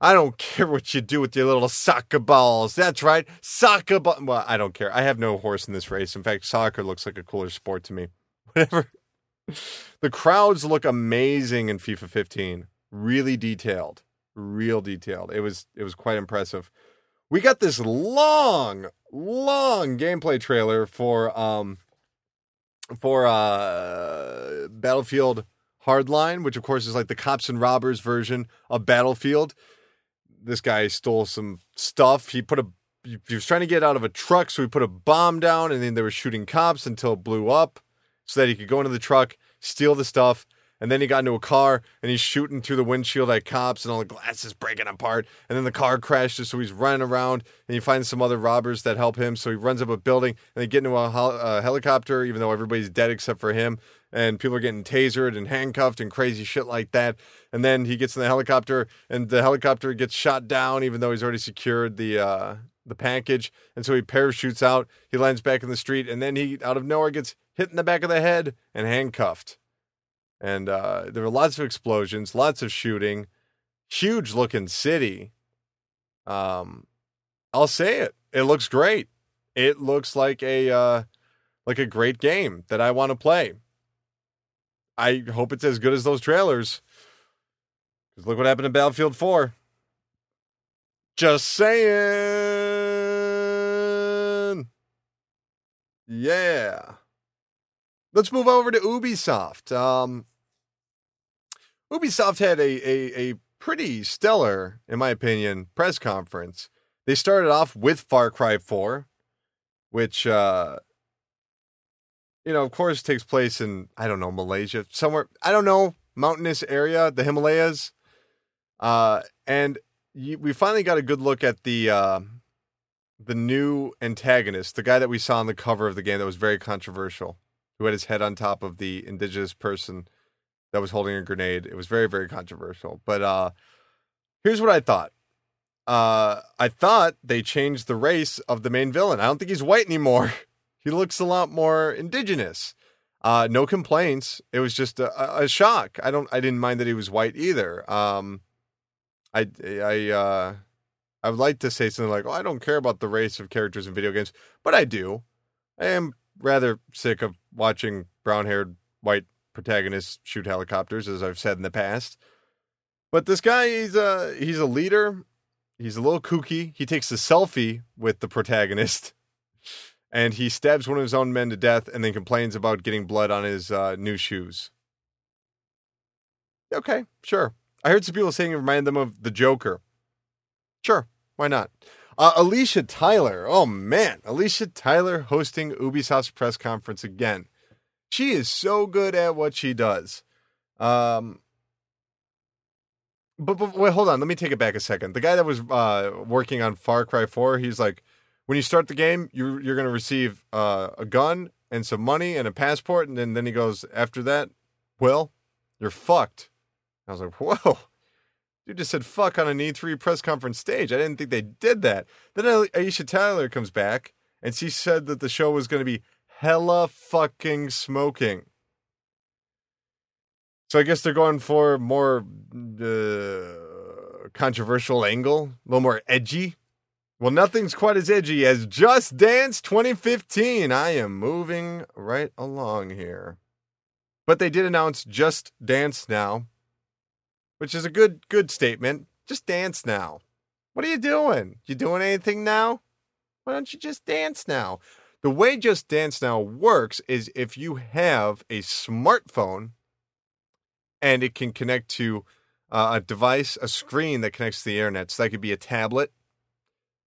I don't care what you do with your little soccer balls. That's right, soccer ball. Well, I don't care. I have no horse in this race. In fact, soccer looks like a cooler sport to me. Whatever. the crowds look amazing in FIFA 15. Really detailed, real detailed. It was it was quite impressive. We got this long, long gameplay trailer for um for uh Battlefield Hardline, which of course is like the cops and robbers version of Battlefield this guy stole some stuff. He put a he was trying to get out of a truck, so he put a bomb down, and then they were shooting cops until it blew up, so that he could go into the truck, steal the stuff. And then he got into a car and he's shooting through the windshield at cops and all the glass is breaking apart. And then the car crashes, so he's running around and he finds some other robbers that help him. So he runs up a building and they get into a, a helicopter, even though everybody's dead except for him. And people are getting tasered and handcuffed and crazy shit like that. And then he gets in the helicopter and the helicopter gets shot down, even though he's already secured the uh, the package. And so he parachutes out. He lands back in the street, and then he out of nowhere gets hit in the back of the head and handcuffed. And uh, there were lots of explosions, lots of shooting, huge looking city. Um, I'll say it. It looks great. It looks like a uh, like a great game that I want to play. I hope it's as good as those trailers. Because look what happened in Battlefield 4. Just saying. Yeah. Let's move over to Ubisoft. Um, Ubisoft had a, a, a pretty stellar, in my opinion, press conference. They started off with Far Cry 4, which, uh, you know, of course, takes place in, I don't know, Malaysia, somewhere, I don't know, mountainous area, the Himalayas. Uh, and you, we finally got a good look at the uh, the new antagonist, the guy that we saw on the cover of the game that was very controversial, who had his head on top of the indigenous person that was holding a grenade. It was very very controversial. But uh, here's what I thought. Uh, I thought they changed the race of the main villain. I don't think he's white anymore. he looks a lot more indigenous. Uh, no complaints. It was just a, a, shock. I don't. I didn't mind that he was white either. Um, I I uh I would like to say something like, "Oh, I don't care about the race of characters in video games," but I do. I am rather sick of watching brown-haired white protagonists shoot helicopters, as I've said in the past. But this guy, he's a he's a leader. He's a little kooky. He takes a selfie with the protagonist, and he stabs one of his own men to death, and then complains about getting blood on his uh, new shoes. Okay, sure. I heard some people saying it reminded them of the Joker. Sure, why not? Uh, Aisha Tyler. Oh man, Aisha Tyler hosting Ubisoft's press conference again. She is so good at what she does. Um, but, but wait, hold on. Let me take it back a second. The guy that was uh, working on Far Cry 4, he's like, when you start the game, you, you're going to receive uh, a gun and some money and a passport. And then, then he goes, after that, well, you're fucked. I was like, whoa. Dude just said fuck on an E3 press conference stage. I didn't think they did that. Then Aisha Tyler comes back and she said that the show was going to be hella fucking smoking. So I guess they're going for more uh, controversial angle, a little more edgy. Well, nothing's quite as edgy as Just Dance 2015. I am moving right along here. But they did announce Just Dance now which is a good good statement. Just dance now. What are you doing? You doing anything now? Why don't you just dance now? The way Just Dance Now works is if you have a smartphone and it can connect to uh, a device, a screen that connects to the internet. So that could be a tablet,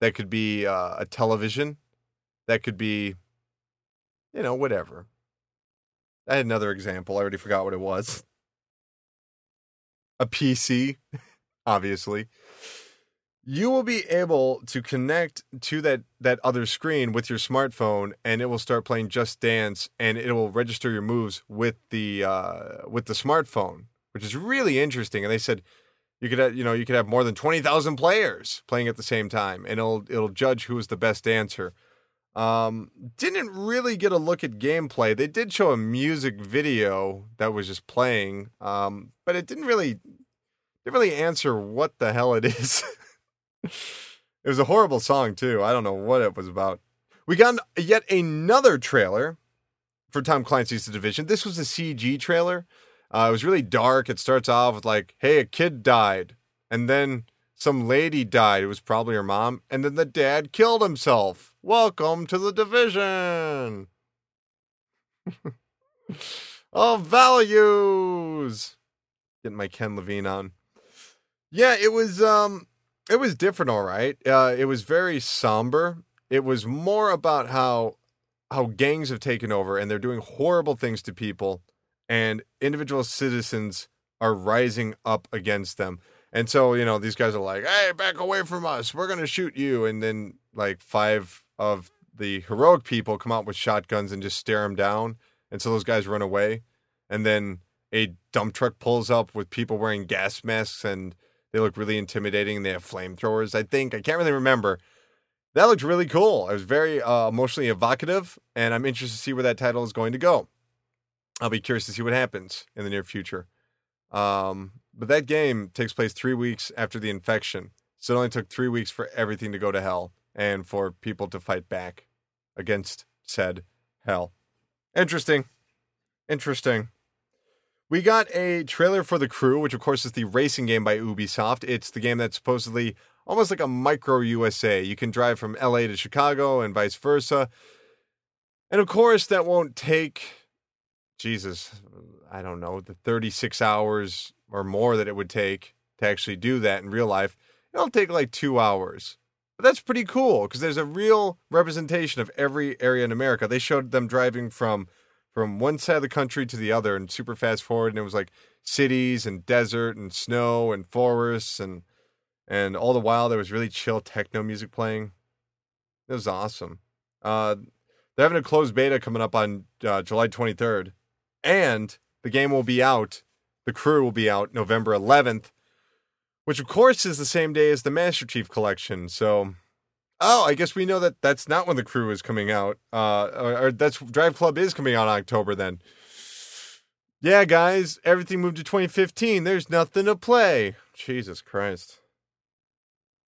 that could be uh, a television, that could be, you know, whatever. I had another example. I already forgot what it was a PC, obviously, you will be able to connect to that that other screen with your smartphone, and it will start playing Just Dance, and it will register your moves with the uh, with the smartphone, which is really interesting. And they said you could have, you know you could have more than twenty thousand players playing at the same time, and it'll it'll judge who is the best dancer. Um, didn't really get a look at gameplay. They did show a music video that was just playing, um, but it didn't really didn't really answer what the hell it is. it was a horrible song too. I don't know what it was about. We got yet another trailer for Tom Clancy's The Division. This was a CG trailer. Uh, it was really dark. It starts off with like, "Hey, a kid died," and then some lady died. It was probably her mom, and then the dad killed himself. Welcome to the division of values. Getting my Ken Levine on. Yeah, it was um it was different all right. Uh it was very somber. It was more about how how gangs have taken over and they're doing horrible things to people and individual citizens are rising up against them. And so, you know, these guys are like, hey, back away from us. We're going to shoot you. And then, like, five of the heroic people come out with shotguns and just stare them down. And so those guys run away. And then a dump truck pulls up with people wearing gas masks and they look really intimidating. They have flamethrowers, I think. I can't really remember. That looked really cool. It was very uh, emotionally evocative, and I'm interested to see where that title is going to go. I'll be curious to see what happens in the near future. Um, but that game takes place three weeks after the infection. So it only took three weeks for everything to go to hell and for people to fight back against said hell. Interesting. Interesting. We got a trailer for The Crew, which of course is the racing game by Ubisoft. It's the game that's supposedly almost like a micro USA. You can drive from LA to Chicago and vice versa. And of course, that won't take, Jesus, I don't know, the 36 hours or more that it would take to actually do that in real life. It'll take like two hours. But that's pretty cool because there's a real representation of every area in America. They showed them driving from from one side of the country to the other and super fast forward and it was like cities and desert and snow and forests and and all the while there was really chill techno music playing. It was awesome. Uh, they're having a closed beta coming up on uh, July 23rd, and the game will be out. The crew will be out November 11th, which of course is the same day as the Master Chief Collection. So, oh, I guess we know that that's not when the crew is coming out. Uh, or, or that's Drive Club is coming out in October then. Yeah, guys, everything moved to 2015. There's nothing to play. Jesus Christ.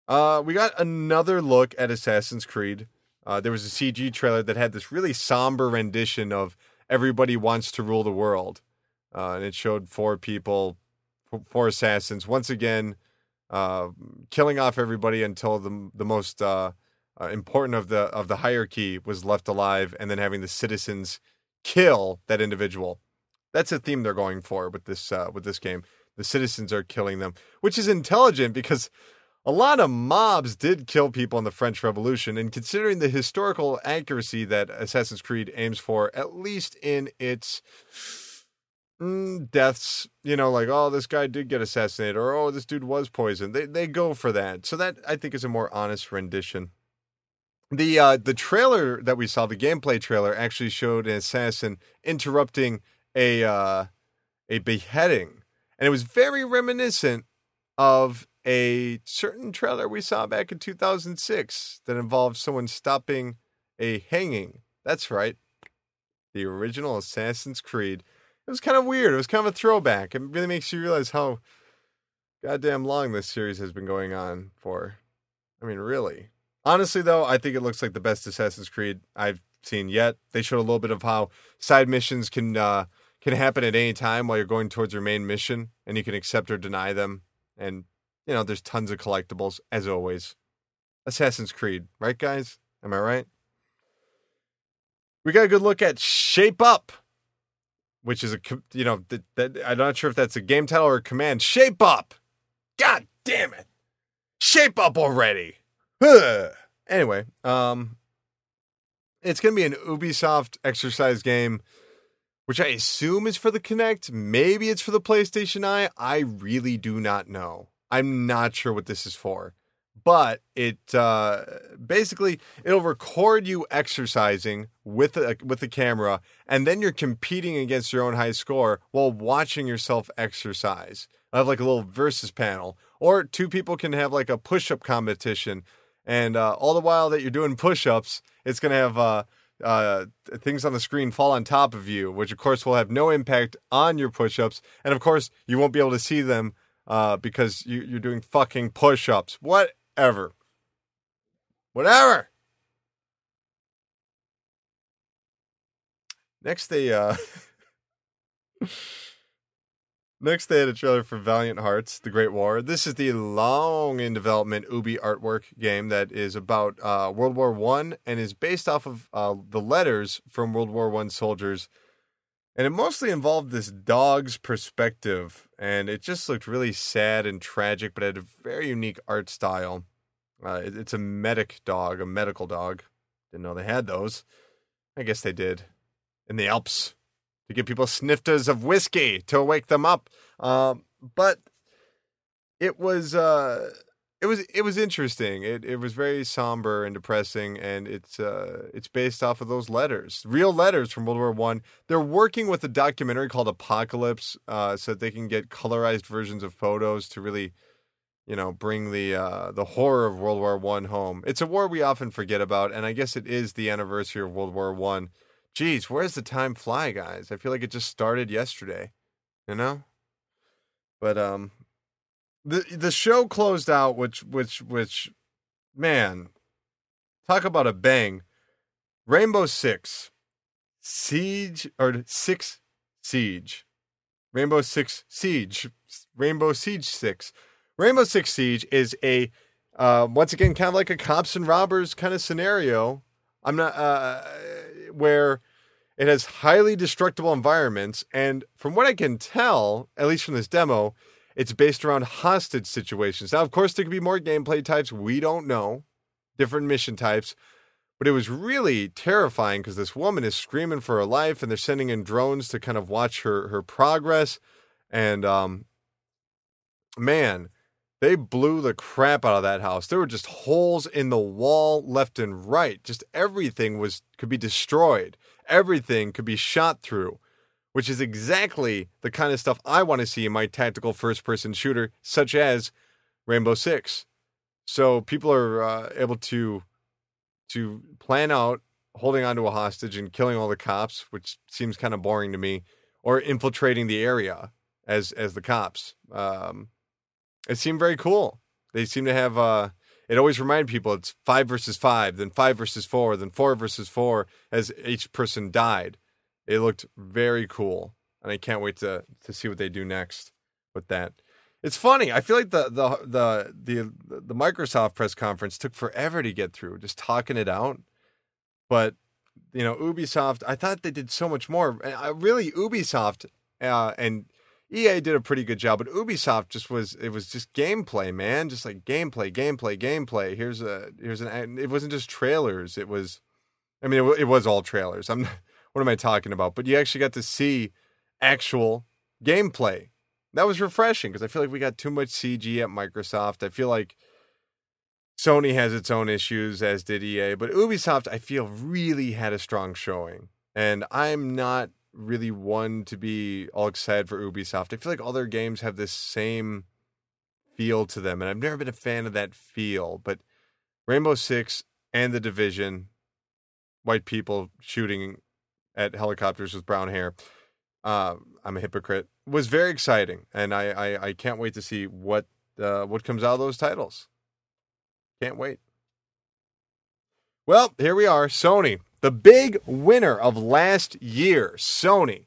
Uh, we got another look at Assassin's Creed. Uh, there was a CG trailer that had this really somber rendition of "Everybody Wants to Rule the World," uh, and it showed four people, four assassins, once again uh, killing off everybody until the the most uh, uh, important of the of the hierarchy was left alive, and then having the citizens kill that individual. That's a theme they're going for with this uh, with this game. The citizens are killing them, which is intelligent because a lot of mobs did kill people in the French Revolution, and considering the historical accuracy that Assassin's Creed aims for, at least in its mm, deaths, you know, like oh, this guy did get assassinated, or oh, this dude was poisoned. They they go for that, so that I think is a more honest rendition. The uh, the trailer that we saw, the gameplay trailer, actually showed an assassin interrupting a uh, a beheading, and it was very reminiscent of a certain trailer we saw back in 2006 that involved someone stopping a hanging. That's right. The original Assassin's Creed. It was kind of weird. It was kind of a throwback. It really makes you realize how goddamn long this series has been going on for. I mean, really. Honestly, though, I think it looks like the best Assassin's Creed I've seen yet. They showed a little bit of how side missions can uh, can happen at any time while you're going towards your main mission, and you can accept or deny them. And you know, there's tons of collectibles as always. Assassin's Creed, right, guys? Am I right? We got a good look at Shape Up, which is a you know I'm not sure if that's a game title or a command. Shape Up. God damn it! Shape up already. anyway, um, it's gonna be an Ubisoft exercise game, which I assume is for the Kinect. Maybe it's for the PlayStation Eye. I really do not know. I'm not sure what this is for, but it uh, basically it'll record you exercising with a with the camera, and then you're competing against your own high score while watching yourself exercise. I have like a little versus panel, or two people can have like a push up competition, and uh, all the while that you're doing push ups, it's gonna have. Uh, uh, things on the screen fall on top of you, which of course will have no impact on your push ups. And of course, you won't be able to see them uh, because you, you're doing fucking push ups. Whatever. Whatever. Next, they uh, next they had a trailer for Valiant Hearts: The Great War. This is the long in development Ubi artwork game that is about uh, World War One and is based off of uh, the letters from World War One soldiers and it mostly involved this dog's perspective and it just looked really sad and tragic but it had a very unique art style. Uh, it, it's a medic dog a medical dog. Didn't know they had those. I guess they did in the alps to give people snifters of whiskey to wake them up. Um, but it was uh, it was it was interesting. It it was very somber and depressing, and it's uh, it's based off of those letters, real letters from World War One. They're working with a documentary called Apocalypse, uh, so that they can get colorized versions of photos to really you know, bring the uh, the horror of World War One home. It's a war we often forget about, and I guess it is the anniversary of World War One. Geez, where's the time fly, guys? I feel like it just started yesterday, you know. But um, the the show closed out, which which which, man, talk about a bang. Rainbow Six, Siege or Six Siege, Rainbow Six Siege, Rainbow Siege Six Rainbow Six Siege is a uh, once again kind of like a cops and robbers kind of scenario. I'm not uh, where it has highly destructible environments, and from what I can tell, at least from this demo, it's based around hostage situations. Now, of course, there could be more gameplay types. We don't know different mission types, but it was really terrifying because this woman is screaming for her life, and they're sending in drones to kind of watch her her progress. And um, man, they blew the crap out of that house. There were just holes in the wall left and right. Just everything was could be destroyed. Everything could be shot through, which is exactly the kind of stuff I want to see in my tactical first-person shooter, such as Rainbow Six. So people are uh, able to to plan out holding onto a hostage and killing all the cops, which seems kind of boring to me, or infiltrating the area as as the cops. Um, it seemed very cool. They seem to have. Uh, it always reminded people it's five versus five, then five versus four, then four versus four as each person died. It looked very cool, and I can't wait to to see what they do next with that. It's funny. I feel like the the the the the Microsoft press conference took forever to get through, just talking it out. But you know, Ubisoft. I thought they did so much more. I, really, Ubisoft uh, and EA did a pretty good job, but Ubisoft just was it was just gameplay, man, just like gameplay, gameplay, gameplay. Here's a here's an it wasn't just trailers. It was, I mean, it, it was all trailers. I'm what am I talking about? But you actually got to see actual gameplay. That was refreshing because I feel like we got too much CG at Microsoft. I feel like Sony has its own issues, as did EA, but Ubisoft I feel really had a strong showing, and I'm not really one to be all excited for Ubisoft. I feel like all their games have this same feel to them, and I've never been a fan of that feel. But Rainbow Six and The Division, white people shooting at helicopters with brown hair. Uh, I'm a hypocrite. Was very exciting, and I, I, I can't wait to see what uh, what comes out of those titles. Can't wait. Well, here we are, Sony the big winner of last year, Sony.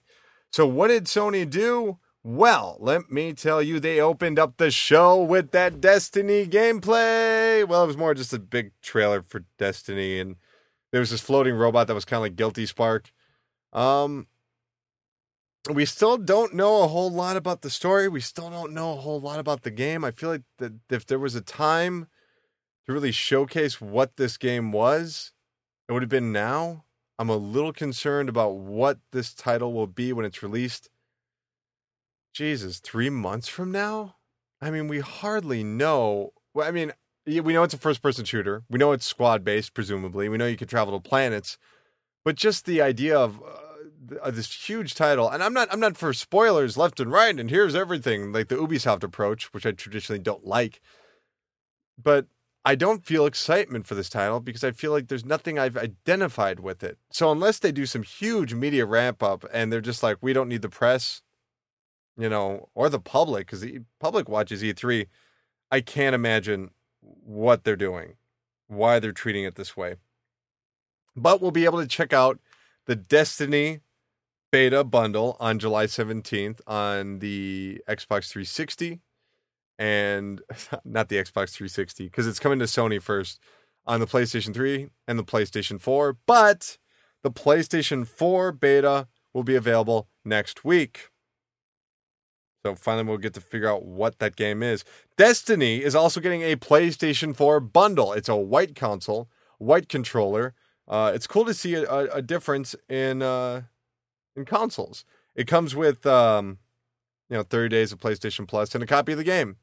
So, what did Sony do? Well, let me tell you, they opened up the show with that Destiny gameplay. Well, it was more just a big trailer for Destiny, and there was this floating robot that was kind of like Guilty Spark. Um, we still don't know a whole lot about the story. We still don't know a whole lot about the game. I feel like that if there was a time to really showcase what this game was, it would have been now. I'm a little concerned about what this title will be when it's released. Jesus, three months from now? I mean, we hardly know. Well, I mean, we know it's a first person shooter. We know it's squad based, presumably. We know you can travel to planets. But just the idea of uh, this huge title, and I'm not, I'm not for spoilers left and right, and here's everything like the Ubisoft approach, which I traditionally don't like. But I don't feel excitement for this title because I feel like there's nothing I've identified with it. So unless they do some huge media ramp up and they're just like, we don't need the press, you know, or the public, because the public watches E3, I can't imagine what they're doing, why they're treating it this way. But we'll be able to check out the Destiny beta bundle on July 17th on the Xbox 360 and not the Xbox 360 because it's coming to Sony first on the PlayStation 3 and the PlayStation 4, but the PlayStation 4 beta will be available next week. So finally, we'll get to figure out what that game is. Destiny is also getting a PlayStation 4 bundle. It's a white console, white controller. Uh, it's cool to see a, a, difference in uh, in consoles. It comes with um, you know 30 days of PlayStation Plus and a copy of the game.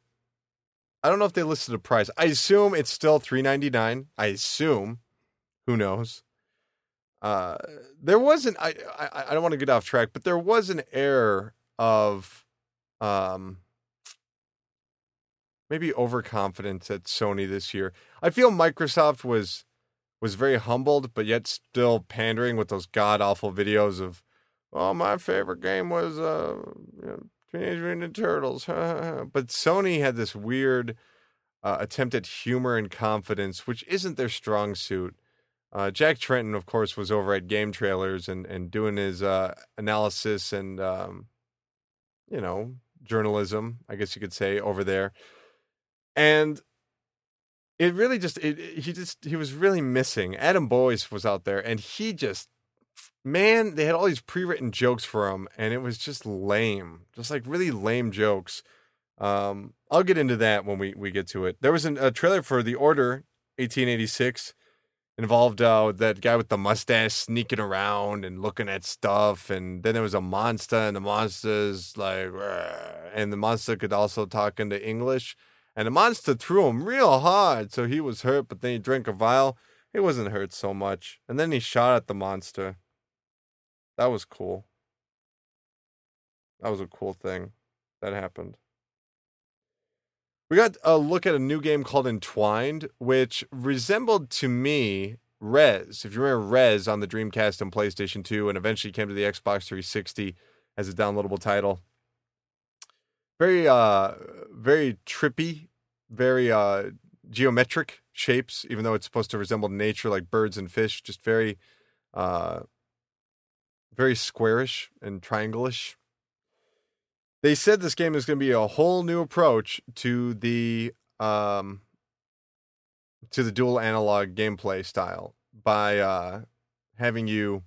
I don't know if they listed a price. I assume it's still 3.99. I assume. Who knows? Uh, there wasn't. I, I I don't want to get off track, but there was an error of um maybe overconfidence at Sony this year. I feel Microsoft was was very humbled, but yet still pandering with those god awful videos of, oh, my favorite game was uh, you know, Teenage Mutant Turtles. but Sony had this weird uh, attempt at humor and confidence, which isn't their strong suit. Uh, Jack Tretton, of course, was over at Game Trailers and, and doing his uh, analysis and, um, you know, journalism, I guess you could say, over there. And it really just, it, he just, he was really missing. Adam Boyes was out there and he just, man, they had all these pre written jokes for him and it was just lame, just like really lame jokes. Um, I'll get into that when we, we get to it. There was an, a trailer for The Order 1886 involved uh, that guy with the mustache sneaking around and looking at stuff, and then there was a monster, and the monster's like, and the monster could also talk into English, and the monster threw him real hard, so he was hurt, but then he drank a vial. He wasn't hurt so much, and then he shot at the monster. That was cool. That was a cool thing that happened. We got a look at a new game called Entwined, which resembled to me Rez. If you remember Rez on the Dreamcast and PlayStation 2, and eventually came to the Xbox 360 as a downloadable title. Very, uh, very trippy, very uh, geometric shapes, even though it's supposed to resemble nature like birds and fish. Just very, uh, very squarish and triangle-ish. They said this game is going to be a whole new approach to the um to the dual analog gameplay style by uh having you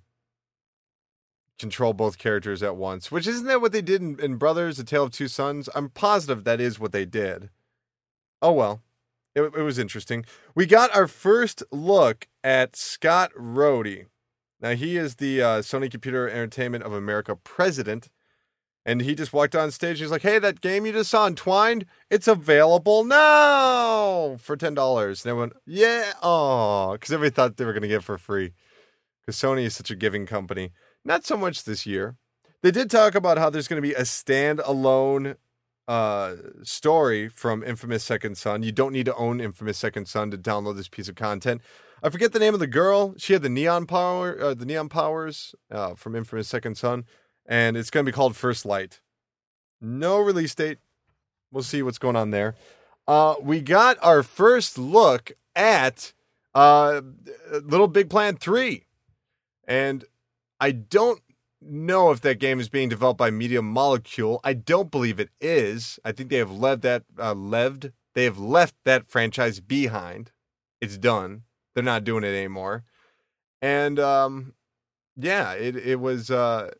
control both characters at once which isn't that what they did in, in brothers a tale of two sons? I'm positive that is what they did. Oh well. It, it was interesting. We got our first look at scott rohde now he is the uh, sony computer entertainment of america president and he just walked on stage. He's like, "Hey, that game you just saw Entwined, it's available now for ten dollars." And everyone, "Yeah, oh," because everybody thought they were going to get it for free. Because Sony is such a giving company. Not so much this year. They did talk about how there's going to be a standalone uh, story from Infamous Second Son. You don't need to own Infamous Second Son to download this piece of content. I forget the name of the girl. She had the neon power, uh, the neon powers uh, from Infamous Second Son and it's going to be called First Light. No release date. We'll see what's going on there. Uh, we got our first look at uh, LittleBigPlanet 3. And I don't know if that game is being developed by Media Molecule. I don't believe it is. I think they have left that uh, they have left that franchise behind. It's done. They're not doing it anymore. And um, yeah, it it was uh,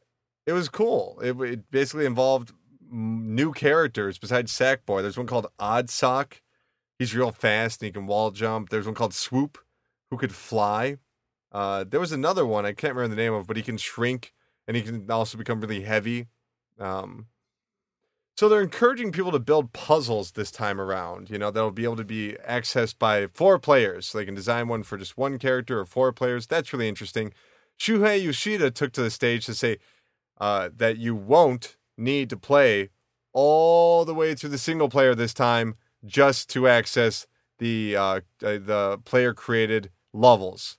it was cool. It, it basically involved new characters besides Sackboy. There's one called Odd Sock. He's real fast and he can wall jump. There's one called Swoop, who could fly. Uh, there was another one I can't remember the name of, but he can shrink and he can also become really heavy. Um, so they're encouraging people to build puzzles this time around. You know, that'll be able to be accessed by four players. So they can design one for just one character or four players. That's really interesting. Shuhei Yoshida took to the stage to say, uh, that you won't need to play all the way through the single player this time just to access the uh, the player created levels.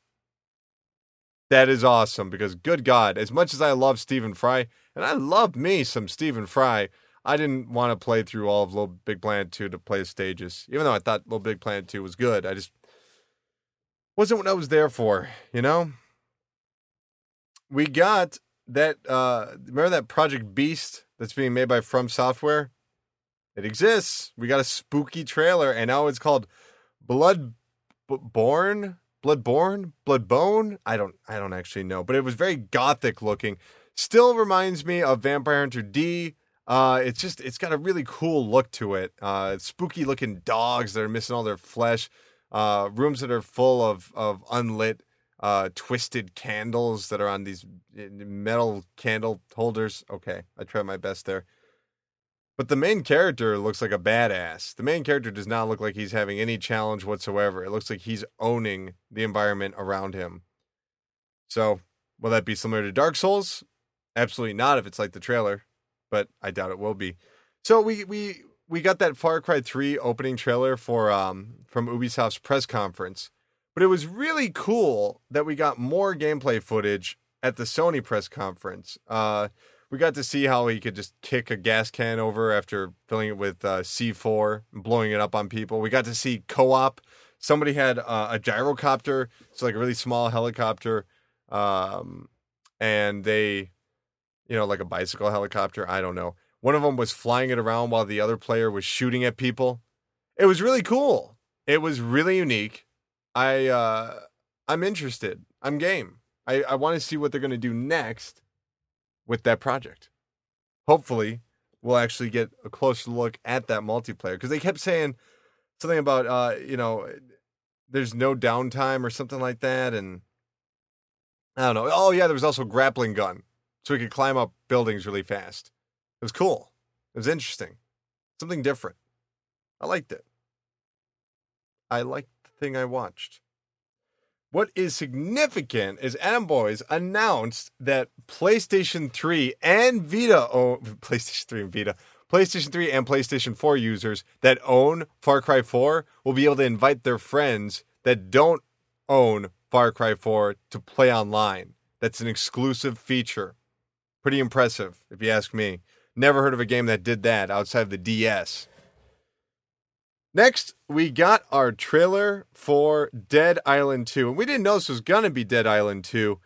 That is awesome because good God, as much as I love Stephen Fry, and I love me some Stephen Fry, I didn't want to play through all of Little Big Planet 2 to play the stages. Even though I thought LittleBigPlanet 2 was good, I just wasn't what I was there for, you know? We got that uh remember that Project Beast that's being made by From Software? It exists. We got a spooky trailer, and now it's called Blood Born, Bloodborne, Bloodbone. I don't, I don't actually know, but it was very gothic looking. Still reminds me of Vampire Hunter D. Uh, it's just, it's got a really cool look to it. Uh, spooky looking dogs that are missing all their flesh. Uh, rooms that are full of of unlit uh, twisted candles that are on these eh, metal candle holders. Okay, I tried my best there. But the main character looks like a badass. The main character does not look like he's having any challenge whatsoever. It looks like he's owning the environment around him. So, will that be similar to Dark Souls? Absolutely not if it's like the trailer, but I doubt it will be. So we we we got that Far Cry 3 opening trailer for um from Ubisoft's press conference. But it was really cool that we got more gameplay footage at the Sony press conference. Uh we got to see how he could just kick a gas can over after filling it with uh, C4 and blowing it up on people. We got to see co-op. Somebody had uh, a gyrocopter, it's like a really small helicopter, um, and they, you know, like a bicycle helicopter. I don't know. One of them was flying it around while the other player was shooting at people. It was really cool. It was really unique. I uh, I'm interested. I'm game. I, I want to see what they're gonna do next with that project. Hopefully, we'll actually get a closer look at that multiplayer because they kept saying something about uh, you know, there's no downtime or something like that, and I don't know. Oh yeah, there was also grappling gun, so we could climb up buildings really fast. It was cool. It was interesting, something different. I liked it. I liked the thing I watched. What is significant is Adam Boyes announced that PlayStation 3 and Vita own PlayStation 3 and Vita, PlayStation 3 and PlayStation 4 users that own Far Cry 4 will be able to invite their friends that don't own Far Cry 4 to play online. That's an exclusive feature. Pretty impressive, if you ask me. Never heard of a game that did that outside of the DS. Next, we got our trailer for Dead Island 2. And we didn't know this was going to be Dead Island 2.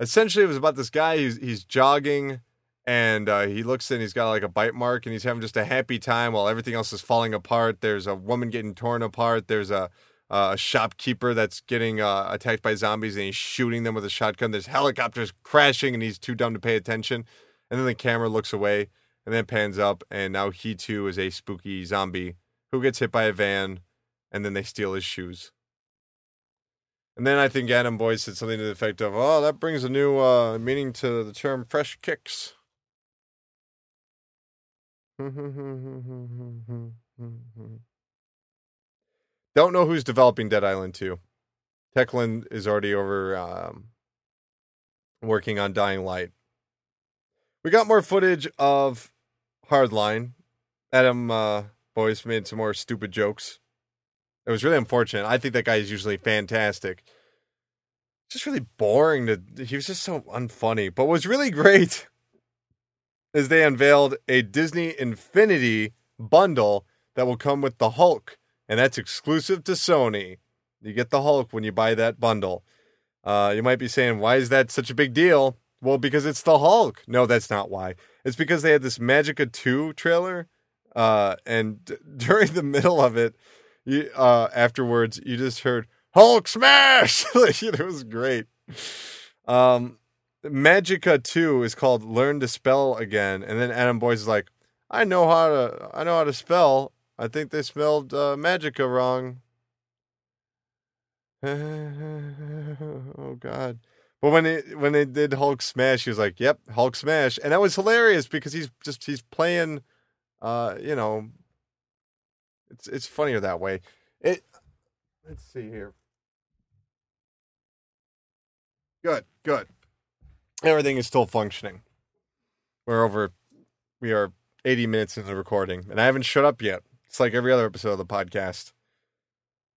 Essentially, it was about this guy who's he's jogging and uh, he looks and he's got like a bite mark and he's having just a happy time while everything else is falling apart. There's a woman getting torn apart. There's a, a shopkeeper that's getting uh, attacked by zombies and he's shooting them with a shotgun. There's helicopters crashing and he's too dumb to pay attention. And then the camera looks away and then pans up and now he too is a spooky zombie who gets hit by a van, and then they steal his shoes. And then I think Adam Boyes said something to the effect of, "Oh, that brings a new uh, meaning to the term fresh kicks." Don't know who's developing Dead Island 2. Techland is already over um, working on Dying Light. We got more footage of Hardline. Adam uh, Boyes made some more stupid jokes. It was really unfortunate. I think that guy is usually fantastic. Just really boring to he was just so unfunny. But what's really great is they unveiled a Disney Infinity bundle that will come with the Hulk, and that's exclusive to Sony. You get the Hulk when you buy that bundle. Uh, you might be saying, why is that such a big deal? Well, because it's the Hulk. No, that's not why. It's because they had this Magicka 2 trailer uh, and d- during the middle of it, you, uh, afterwards, you just heard Hulk smash. it was great. Um, Magicka 2 is called Learn to Spell Again. And then Adam Boyes is like, I know how to, I know how to spell. I think they spelled uh, Magicka wrong. oh God. But when it when they did Hulk Smash, he was like, "Yep, Hulk Smash," and that was hilarious because he's just he's playing uh, you know, it's it's funnier that way. It. Let's see here. Good, good. Everything is still functioning. We're over. We are 80 minutes into the recording, and I haven't shut up yet. It's like every other episode of the podcast.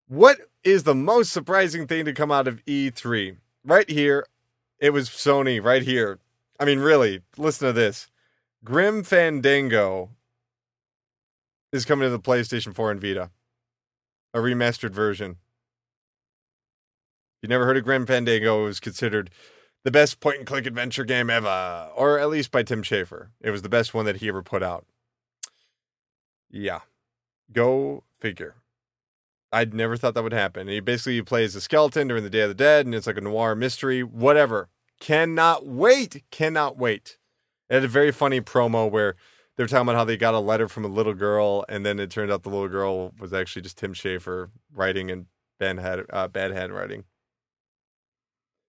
What is the most surprising thing to come out of E3? Right here, it was Sony. Right here. I mean, really, listen to this. Grim Fandango is coming to the PlayStation 4 and Vita. A remastered version. You never heard of Grim Fandango? It was considered the best point and click adventure game ever, or at least by Tim Schafer. It was the best one that he ever put out. Yeah. Go figure. I'd never thought that would happen. He basically you play a skeleton during the Day of the Dead, and it's like a noir mystery, whatever. Cannot wait. Cannot wait. It had a very funny promo where they're talking about how they got a letter from a little girl, and then it turned out the little girl was actually just Tim Schafer writing in bad, uh, bad handwriting.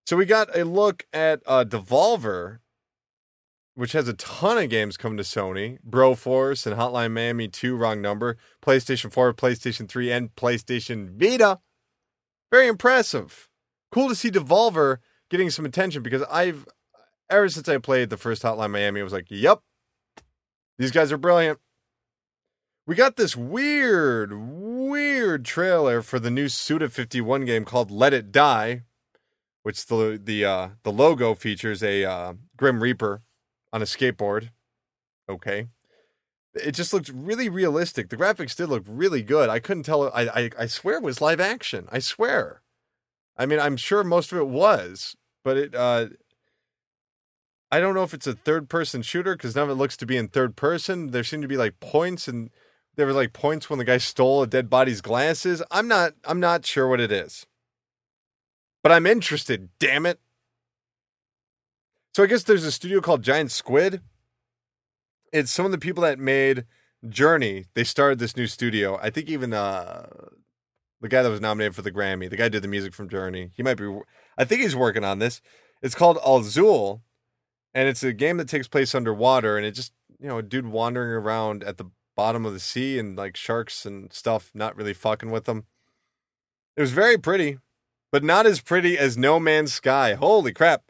So we got a look at uh, Devolver, which has a ton of games coming to Sony Broforce and Hotline Miami 2, wrong number, PlayStation 4, PlayStation 3, and PlayStation Vita. Very impressive. Cool to see Devolver getting some attention because I've, ever since I played the first Hotline Miami, I was like, yep, these guys are brilliant. We got this weird, weird trailer for the new Suda 51 game called Let It Die, which the the uh, the logo features a uh, Grim Reaper on a skateboard. Okay, it just looked really realistic. The graphics did look really good. I couldn't tell. I I, I swear it was live action. I swear. I mean, I'm sure most of it was, but it. Uh, I don't know if it's a third person shooter because none of it looks to be in third person. There seem to be like points and there were like points when the guy stole a dead body's glasses. I'm not I'm not sure what it is. But I'm interested, damn it. So I guess there's a studio called Giant Squid. It's some of the people that made Journey. They started this new studio. I think even uh the guy that was nominated for the Grammy, the guy did the music from Journey. He might be I think he's working on this. It's called Abzû, and it's a game that takes place underwater and it just, you know, a dude wandering around at the bottom of the sea and like sharks and stuff not really fucking with them. It was very pretty, but not as pretty as No Man's Sky. Holy crap.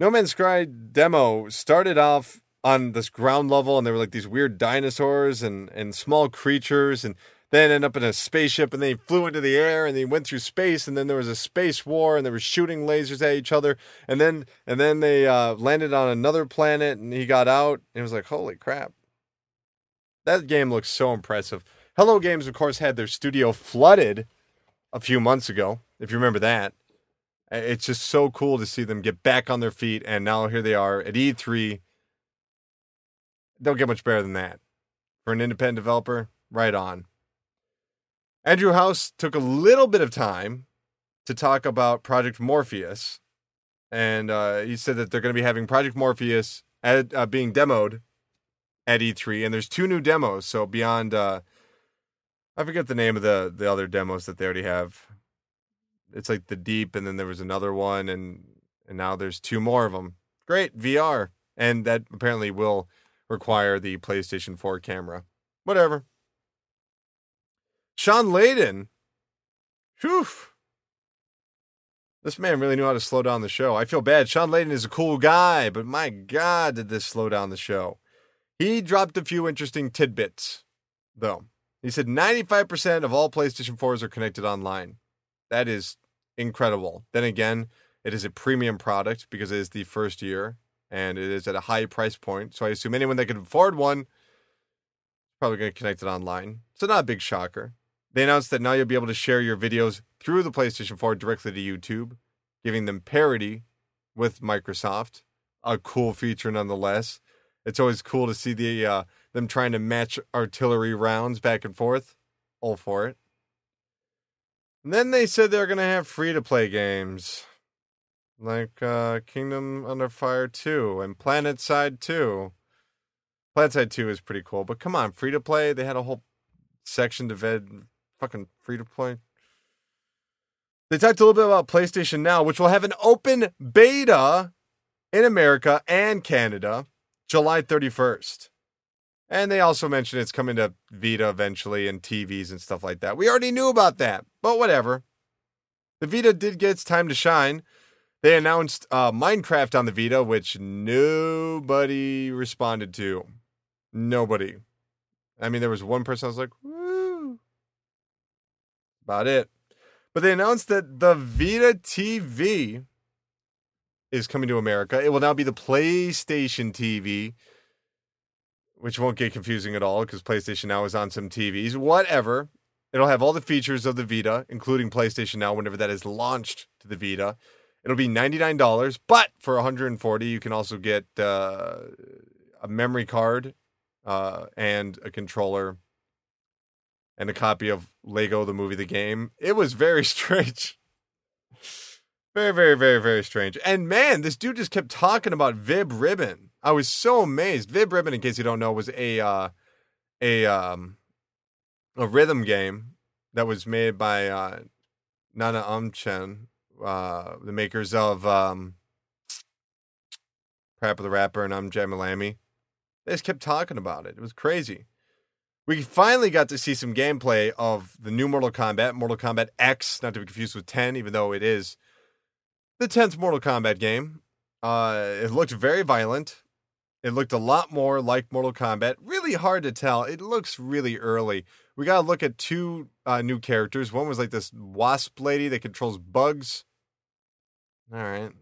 No Man's Sky demo started off on this ground level and there were like these weird dinosaurs and, and small creatures and then end up in a spaceship and they flew into the air and they went through space and then there was a space war and they were shooting lasers at each other and then and then they uh, landed on another planet and he got out and it was like holy crap that game looks so impressive. Hello Games, of course, had their studio flooded a few months ago, if you remember that. It's just so cool to see them get back on their feet, and now here they are at E3. Don't get much better than that. For an independent developer, right on. Andrew House took a little bit of time to talk about Project Morpheus, and uh, he said that they're going to be having Project Morpheus at, uh, being demoed at E3, and there's two new demos. So beyond, uh, I forget the name of the the other demos that they already have. It's like the Deep, and then there was another one, and and now there's two more of them. Great VR, and that apparently will require the PlayStation 4 camera. Whatever. Shawn Layden, whew. This man really knew how to slow down the show. I feel bad. Shawn Layden is a cool guy, but my God, did this slow down the show. He dropped a few interesting tidbits, though. He said 95% of all PlayStation 4s are connected online. That is incredible. Then again, it is a premium product because it is the first year and it is at a high price point. So I assume anyone that can afford one is probably going to connect it online. So not a big shocker. They announced that now you'll be able to share your videos through the PlayStation 4 directly to YouTube, giving them parity with Microsoft. A cool feature nonetheless it's always cool to see the uh, them trying to match artillery rounds back and forth. All for it. And then they said they're gonna have free to play games. Like uh, Kingdom Under Fire 2 and PlanetSide 2. PlanetSide 2 is pretty cool, but come on, free to play? They had a whole section to vet fucking free to play. They talked a little bit about PlayStation Now, which will have an open beta in America and Canada July 31st. And they also mentioned it's coming to Vita eventually and TVs and stuff like that. We already knew about that, but whatever. The Vita did get its time to shine. They announced uh, Minecraft on the Vita, which nobody responded to. Nobody. I mean, there was one person I was like, woo. About it. But they announced that the Vita TV is coming to America. It will now be the PlayStation TV, which won't get confusing at all because PlayStation Now is on some TVs. Whatever. It'll have all the features of the Vita, including PlayStation Now whenever that is launched to the Vita. It'll be $99, but for 140 you can also get uh, a memory card uh, and a controller and a copy of Lego the movie the game. It was very strange. Very, very, very, very strange. And man, this dude just kept talking about Vib Ribbon. I was so amazed. Vib Ribbon, in case you don't know, was a uh, a um, a rhythm game that was made by uh, NanaOn-Sha. uh, the makers of um, Parappa the Rapper and I'm Jamalami. They just kept talking about it. It was crazy. We finally got to see some gameplay of the new Mortal Kombat, Mortal Kombat X, not to be confused with 10, even though it is the 10th Mortal Kombat game. Uh, it looked very violent. It looked a lot more like Mortal Kombat. Really hard to tell. It looks really early. We got to look at two uh, new characters. One was like this wasp lady that controls bugs. All right.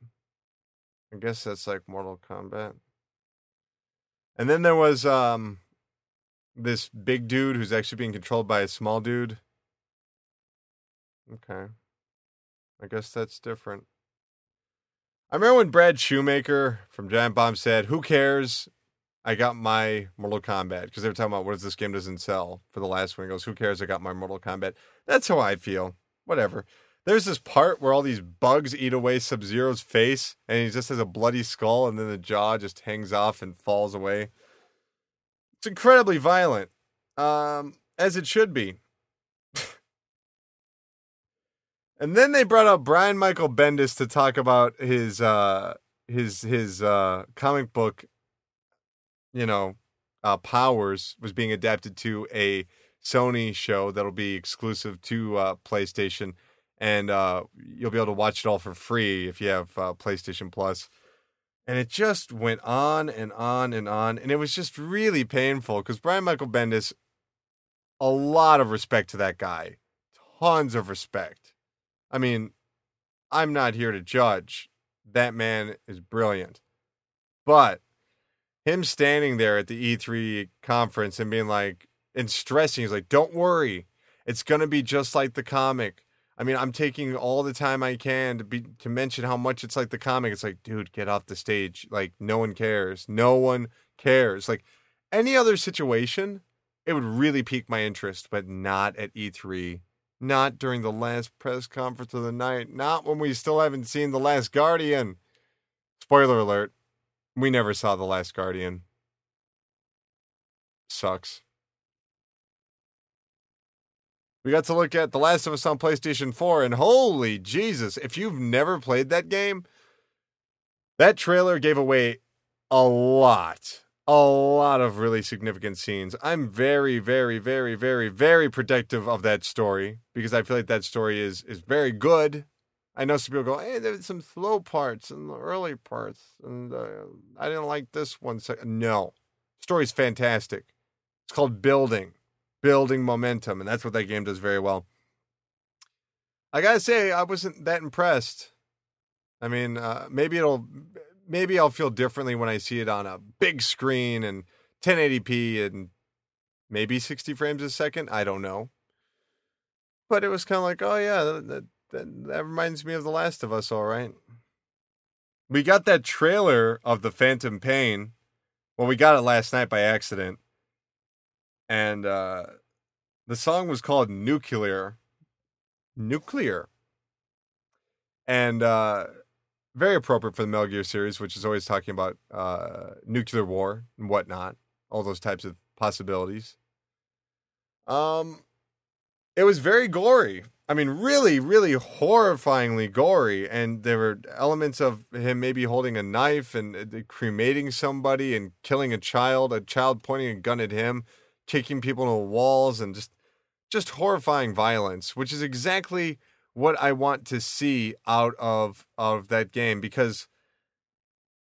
I guess that's like Mortal Kombat. And then there was um this big dude who's actually being controlled by a small dude. Okay. I guess that's different. I remember when Brad Shoemaker from Giant Bomb said, Who cares? I got my Mortal Kombat. Because they were talking about what if this game doesn't sell for the last one. He goes, Who cares? I got my Mortal Kombat. That's how I feel. Whatever. There's this part where all these bugs eat away Sub Zero's face, and he just has a bloody skull, and then the jaw just hangs off and falls away. It's incredibly violent, um, as it should be. And then they brought up Brian Michael Bendis to talk about his uh, his his uh, comic book, you know, uh, Powers was being adapted to a Sony show that'll be exclusive to uh, PlayStation, and uh, you'll be able to watch it all for free if you have uh, PlayStation Plus. Plus and it just went on and on and on. And it was just really painful because brian michael bendis a lot of respect to that guy. Tons of respect i mean i'm not here to judge that man is brilliant but him standing there at the e3 conference and being like and stressing he's like don't worry it's going to be just like the comic I mean, I'm taking all the time I can to be to mention how much it's like the comic. It's like, dude, get off the stage. Like, no one cares. No one cares. Like any other situation, it would really pique my interest, but not at E3. Not during the last press conference of the night. Not when we still haven't seen The Last Guardian. Spoiler alert. We never saw The Last Guardian. Sucks. We got to look at The Last of Us on PlayStation 4, and holy Jesus, if you've never played that game, that trailer gave away a lot, a lot of really significant scenes. I'm very, very, very, very, very protective of that story because I feel like that story is is very good. I know some people go, "Hey, there's some slow parts in the early parts, and uh, I didn't like this one." No, story's fantastic. It's called building building momentum, and that's what that game does very well. I gotta say, I wasn't that impressed. I mean, uh, maybe it'll, maybe I'll feel differently when I see it on a big screen and 1080p and maybe 60 frames a second. I don't know, but it was kind of like, oh yeah, that, that that reminds me of The Last of Us. All right, we got that trailer of the Phantom Pain. Well, we got it last night by accident and uh, the song was called Nuclear. Nuclear. And uh, very appropriate for the Metal Gear series, which is always talking about uh, nuclear war and whatnot, all those types of possibilities. Um, it was very gory. I mean, really, really horrifyingly gory. And there were elements of him maybe holding a knife and uh, cremating somebody and killing a child, a child pointing a gun at him kicking people into walls and just just horrifying violence, which is exactly what I want to see out of of that game because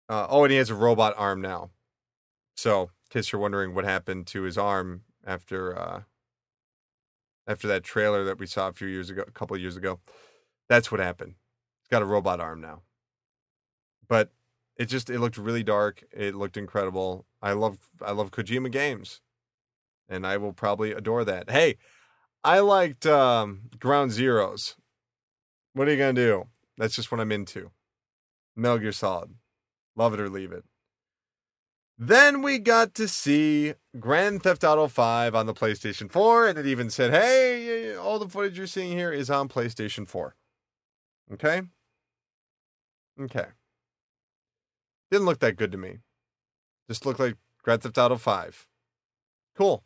uh, oh, and he has a robot arm now. So, in case you're wondering what happened to his arm after uh, after that trailer that we saw a few years ago, a couple years ago, that's what happened. He's got a robot arm now. But it just it looked really dark. It looked incredible. I love I love Kojima games and I will probably adore that. Hey, I liked um, Ground Zeroes. What are you gonna do? That's just what I'm into. Metal Gear Solid, love it or leave it. Then we got to see Grand Theft Auto 5 on the PlayStation 4, and it even said, "Hey, all the footage you're seeing here is on PlayStation 4." Okay. Okay. Didn't look that good to me. Just looked like Grand Theft Auto 5. Cool.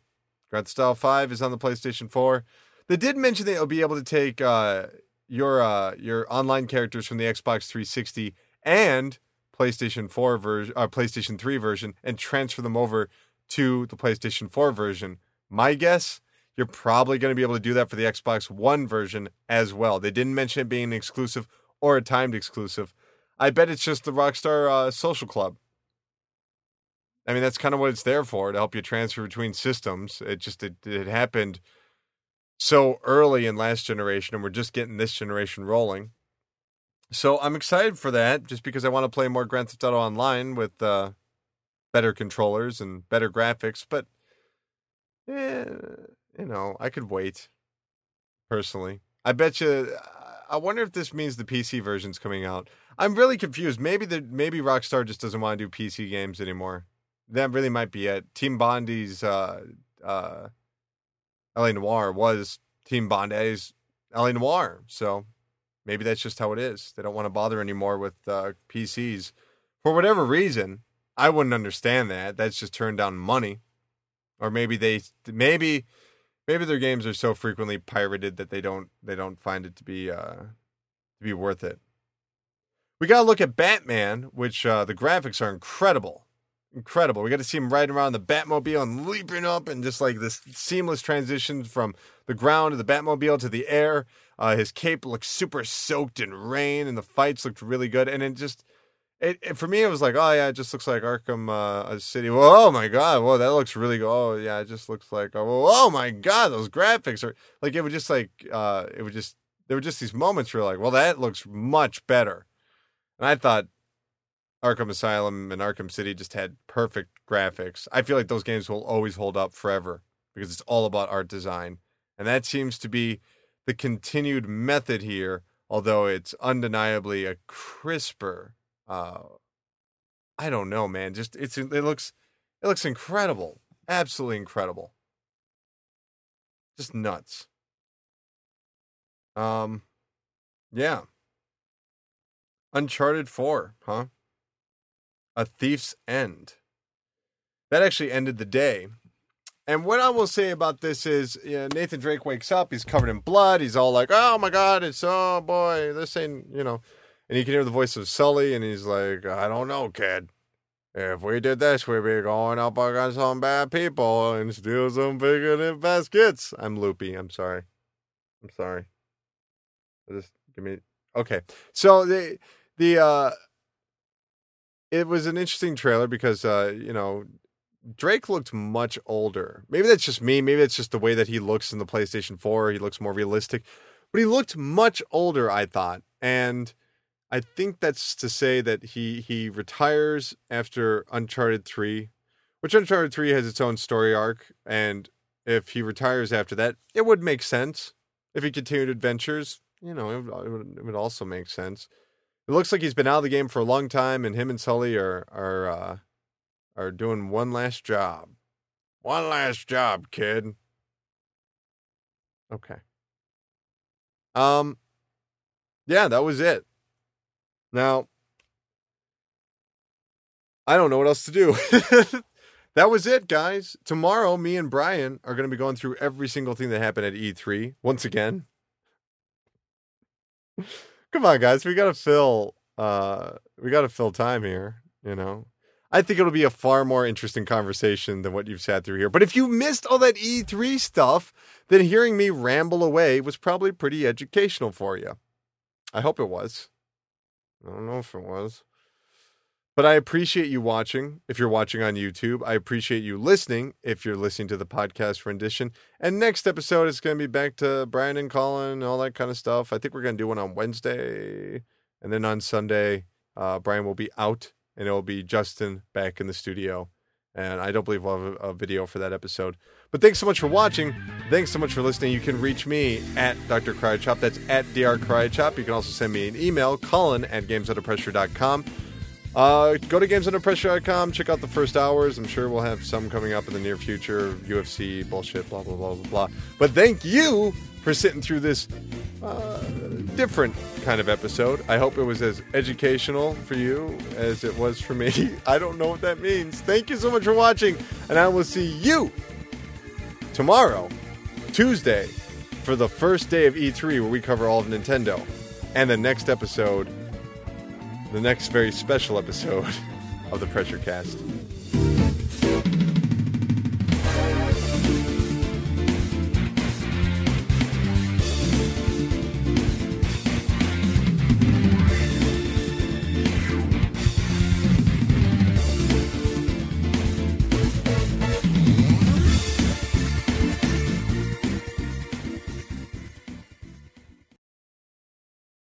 Grand Theft Auto 5 is on the PlayStation 4. They did mention that you'll be able to take uh, your uh, your online characters from the Xbox 360 and PlayStation 4 version, uh, PlayStation 3 version, and transfer them over to the PlayStation 4 version. My guess, you're probably going to be able to do that for the Xbox One version as well. They didn't mention it being an exclusive or a timed exclusive. I bet it's just the Rockstar uh, Social Club. I mean, that's kind of what it's there for to help you transfer between systems. It just it, it happened so early in last generation, and we're just getting this generation rolling. So I'm excited for that, just because I want to play more Grand Theft Auto Online with uh, better controllers and better graphics. But, eh, you know, I could wait. Personally, I bet you. I wonder if this means the PC version's coming out. I'm really confused. Maybe the maybe Rockstar just doesn't want to do PC games anymore. That really might be it. Team Bondi's uh, uh, L.A. Noire was Team Bondi's L.A. Noire. so maybe that's just how it is. They don't want to bother anymore with uh, PCs for whatever reason. I wouldn't understand that. That's just turned down money, or maybe they maybe maybe their games are so frequently pirated that they don't they don't find it to be uh, to be worth it. We got to look at Batman, which uh, the graphics are incredible. Incredible. We got to see him riding around the Batmobile and leaping up and just like this seamless transition from the ground to the Batmobile to the air. Uh, his cape looks super soaked in rain and the fights looked really good. And it just, it, it for me, it was like, oh yeah, it just looks like Arkham uh, City. Whoa, oh my God. Whoa, that looks really good. Oh yeah, it just looks like, oh, oh my God, those graphics are like, it was just like, uh, it would just, there were just these moments where like, well, that looks much better and I thought Arkham Asylum and Arkham City just had perfect graphics. I feel like those games will always hold up forever because it's all about art design. And that seems to be the continued method here, although it's undeniably a crisper uh I don't know, man. Just it's it looks it looks incredible. Absolutely incredible. Just nuts. Um yeah. Uncharted 4, huh? A Thief's End. That actually ended the day. And what I will say about this is you know, Nathan Drake wakes up, he's covered in blood, he's all like, oh my God, it's, oh boy, this ain't, you know. And you can hear the voice of Sully, and he's like, I don't know, kid. If we did this, we'd be going up against some bad people and steal some big and baskets. I'm loopy. I'm sorry. I'm sorry. Just give me. Okay. So the, the uh it was an interesting trailer because uh you know Drake looked much older. Maybe that's just me. Maybe that's just the way that he looks in the PlayStation 4. He looks more realistic. But he looked much older, I thought. And I think that's to say that he he retires after Uncharted 3, which Uncharted 3 has its own story arc and if he retires after that, it would make sense. If he continued adventures, you know, it would, it would also make sense. It looks like he's been out of the game for a long time, and him and Sully are are uh, are doing one last job. One last job, kid. Okay. Um. Yeah, that was it. Now, I don't know what else to do. that was it, guys. Tomorrow, me and Brian are going to be going through every single thing that happened at E3 once again. Come on, guys. We gotta fill. Uh, we gotta fill time here. You know. I think it'll be a far more interesting conversation than what you've sat through here. But if you missed all that E3 stuff, then hearing me ramble away was probably pretty educational for you. I hope it was. I don't know if it was. But I appreciate you watching if you're watching on YouTube. I appreciate you listening if you're listening to the podcast rendition. And next episode is going to be back to Brian and Colin, and all that kind of stuff. I think we're going to do one on Wednesday. And then on Sunday, uh, Brian will be out and it will be Justin back in the studio. And I don't believe we'll have a, video for that episode. But thanks so much for watching. Thanks so much for listening. You can reach me at Dr. Crychop. That's at Dr. Crychop. You can also send me an email, Colin at gamesunderpressure.com. Uh, go to GamesUnderPressure.com. Check out the first hours. I'm sure we'll have some coming up in the near future. UFC bullshit, blah blah blah blah blah. But thank you for sitting through this uh, different kind of episode. I hope it was as educational for you as it was for me. I don't know what that means. Thank you so much for watching, and I will see you tomorrow, Tuesday, for the first day of E3 where we cover all of Nintendo. And the next episode, the next very special episode of the Pressure Cast.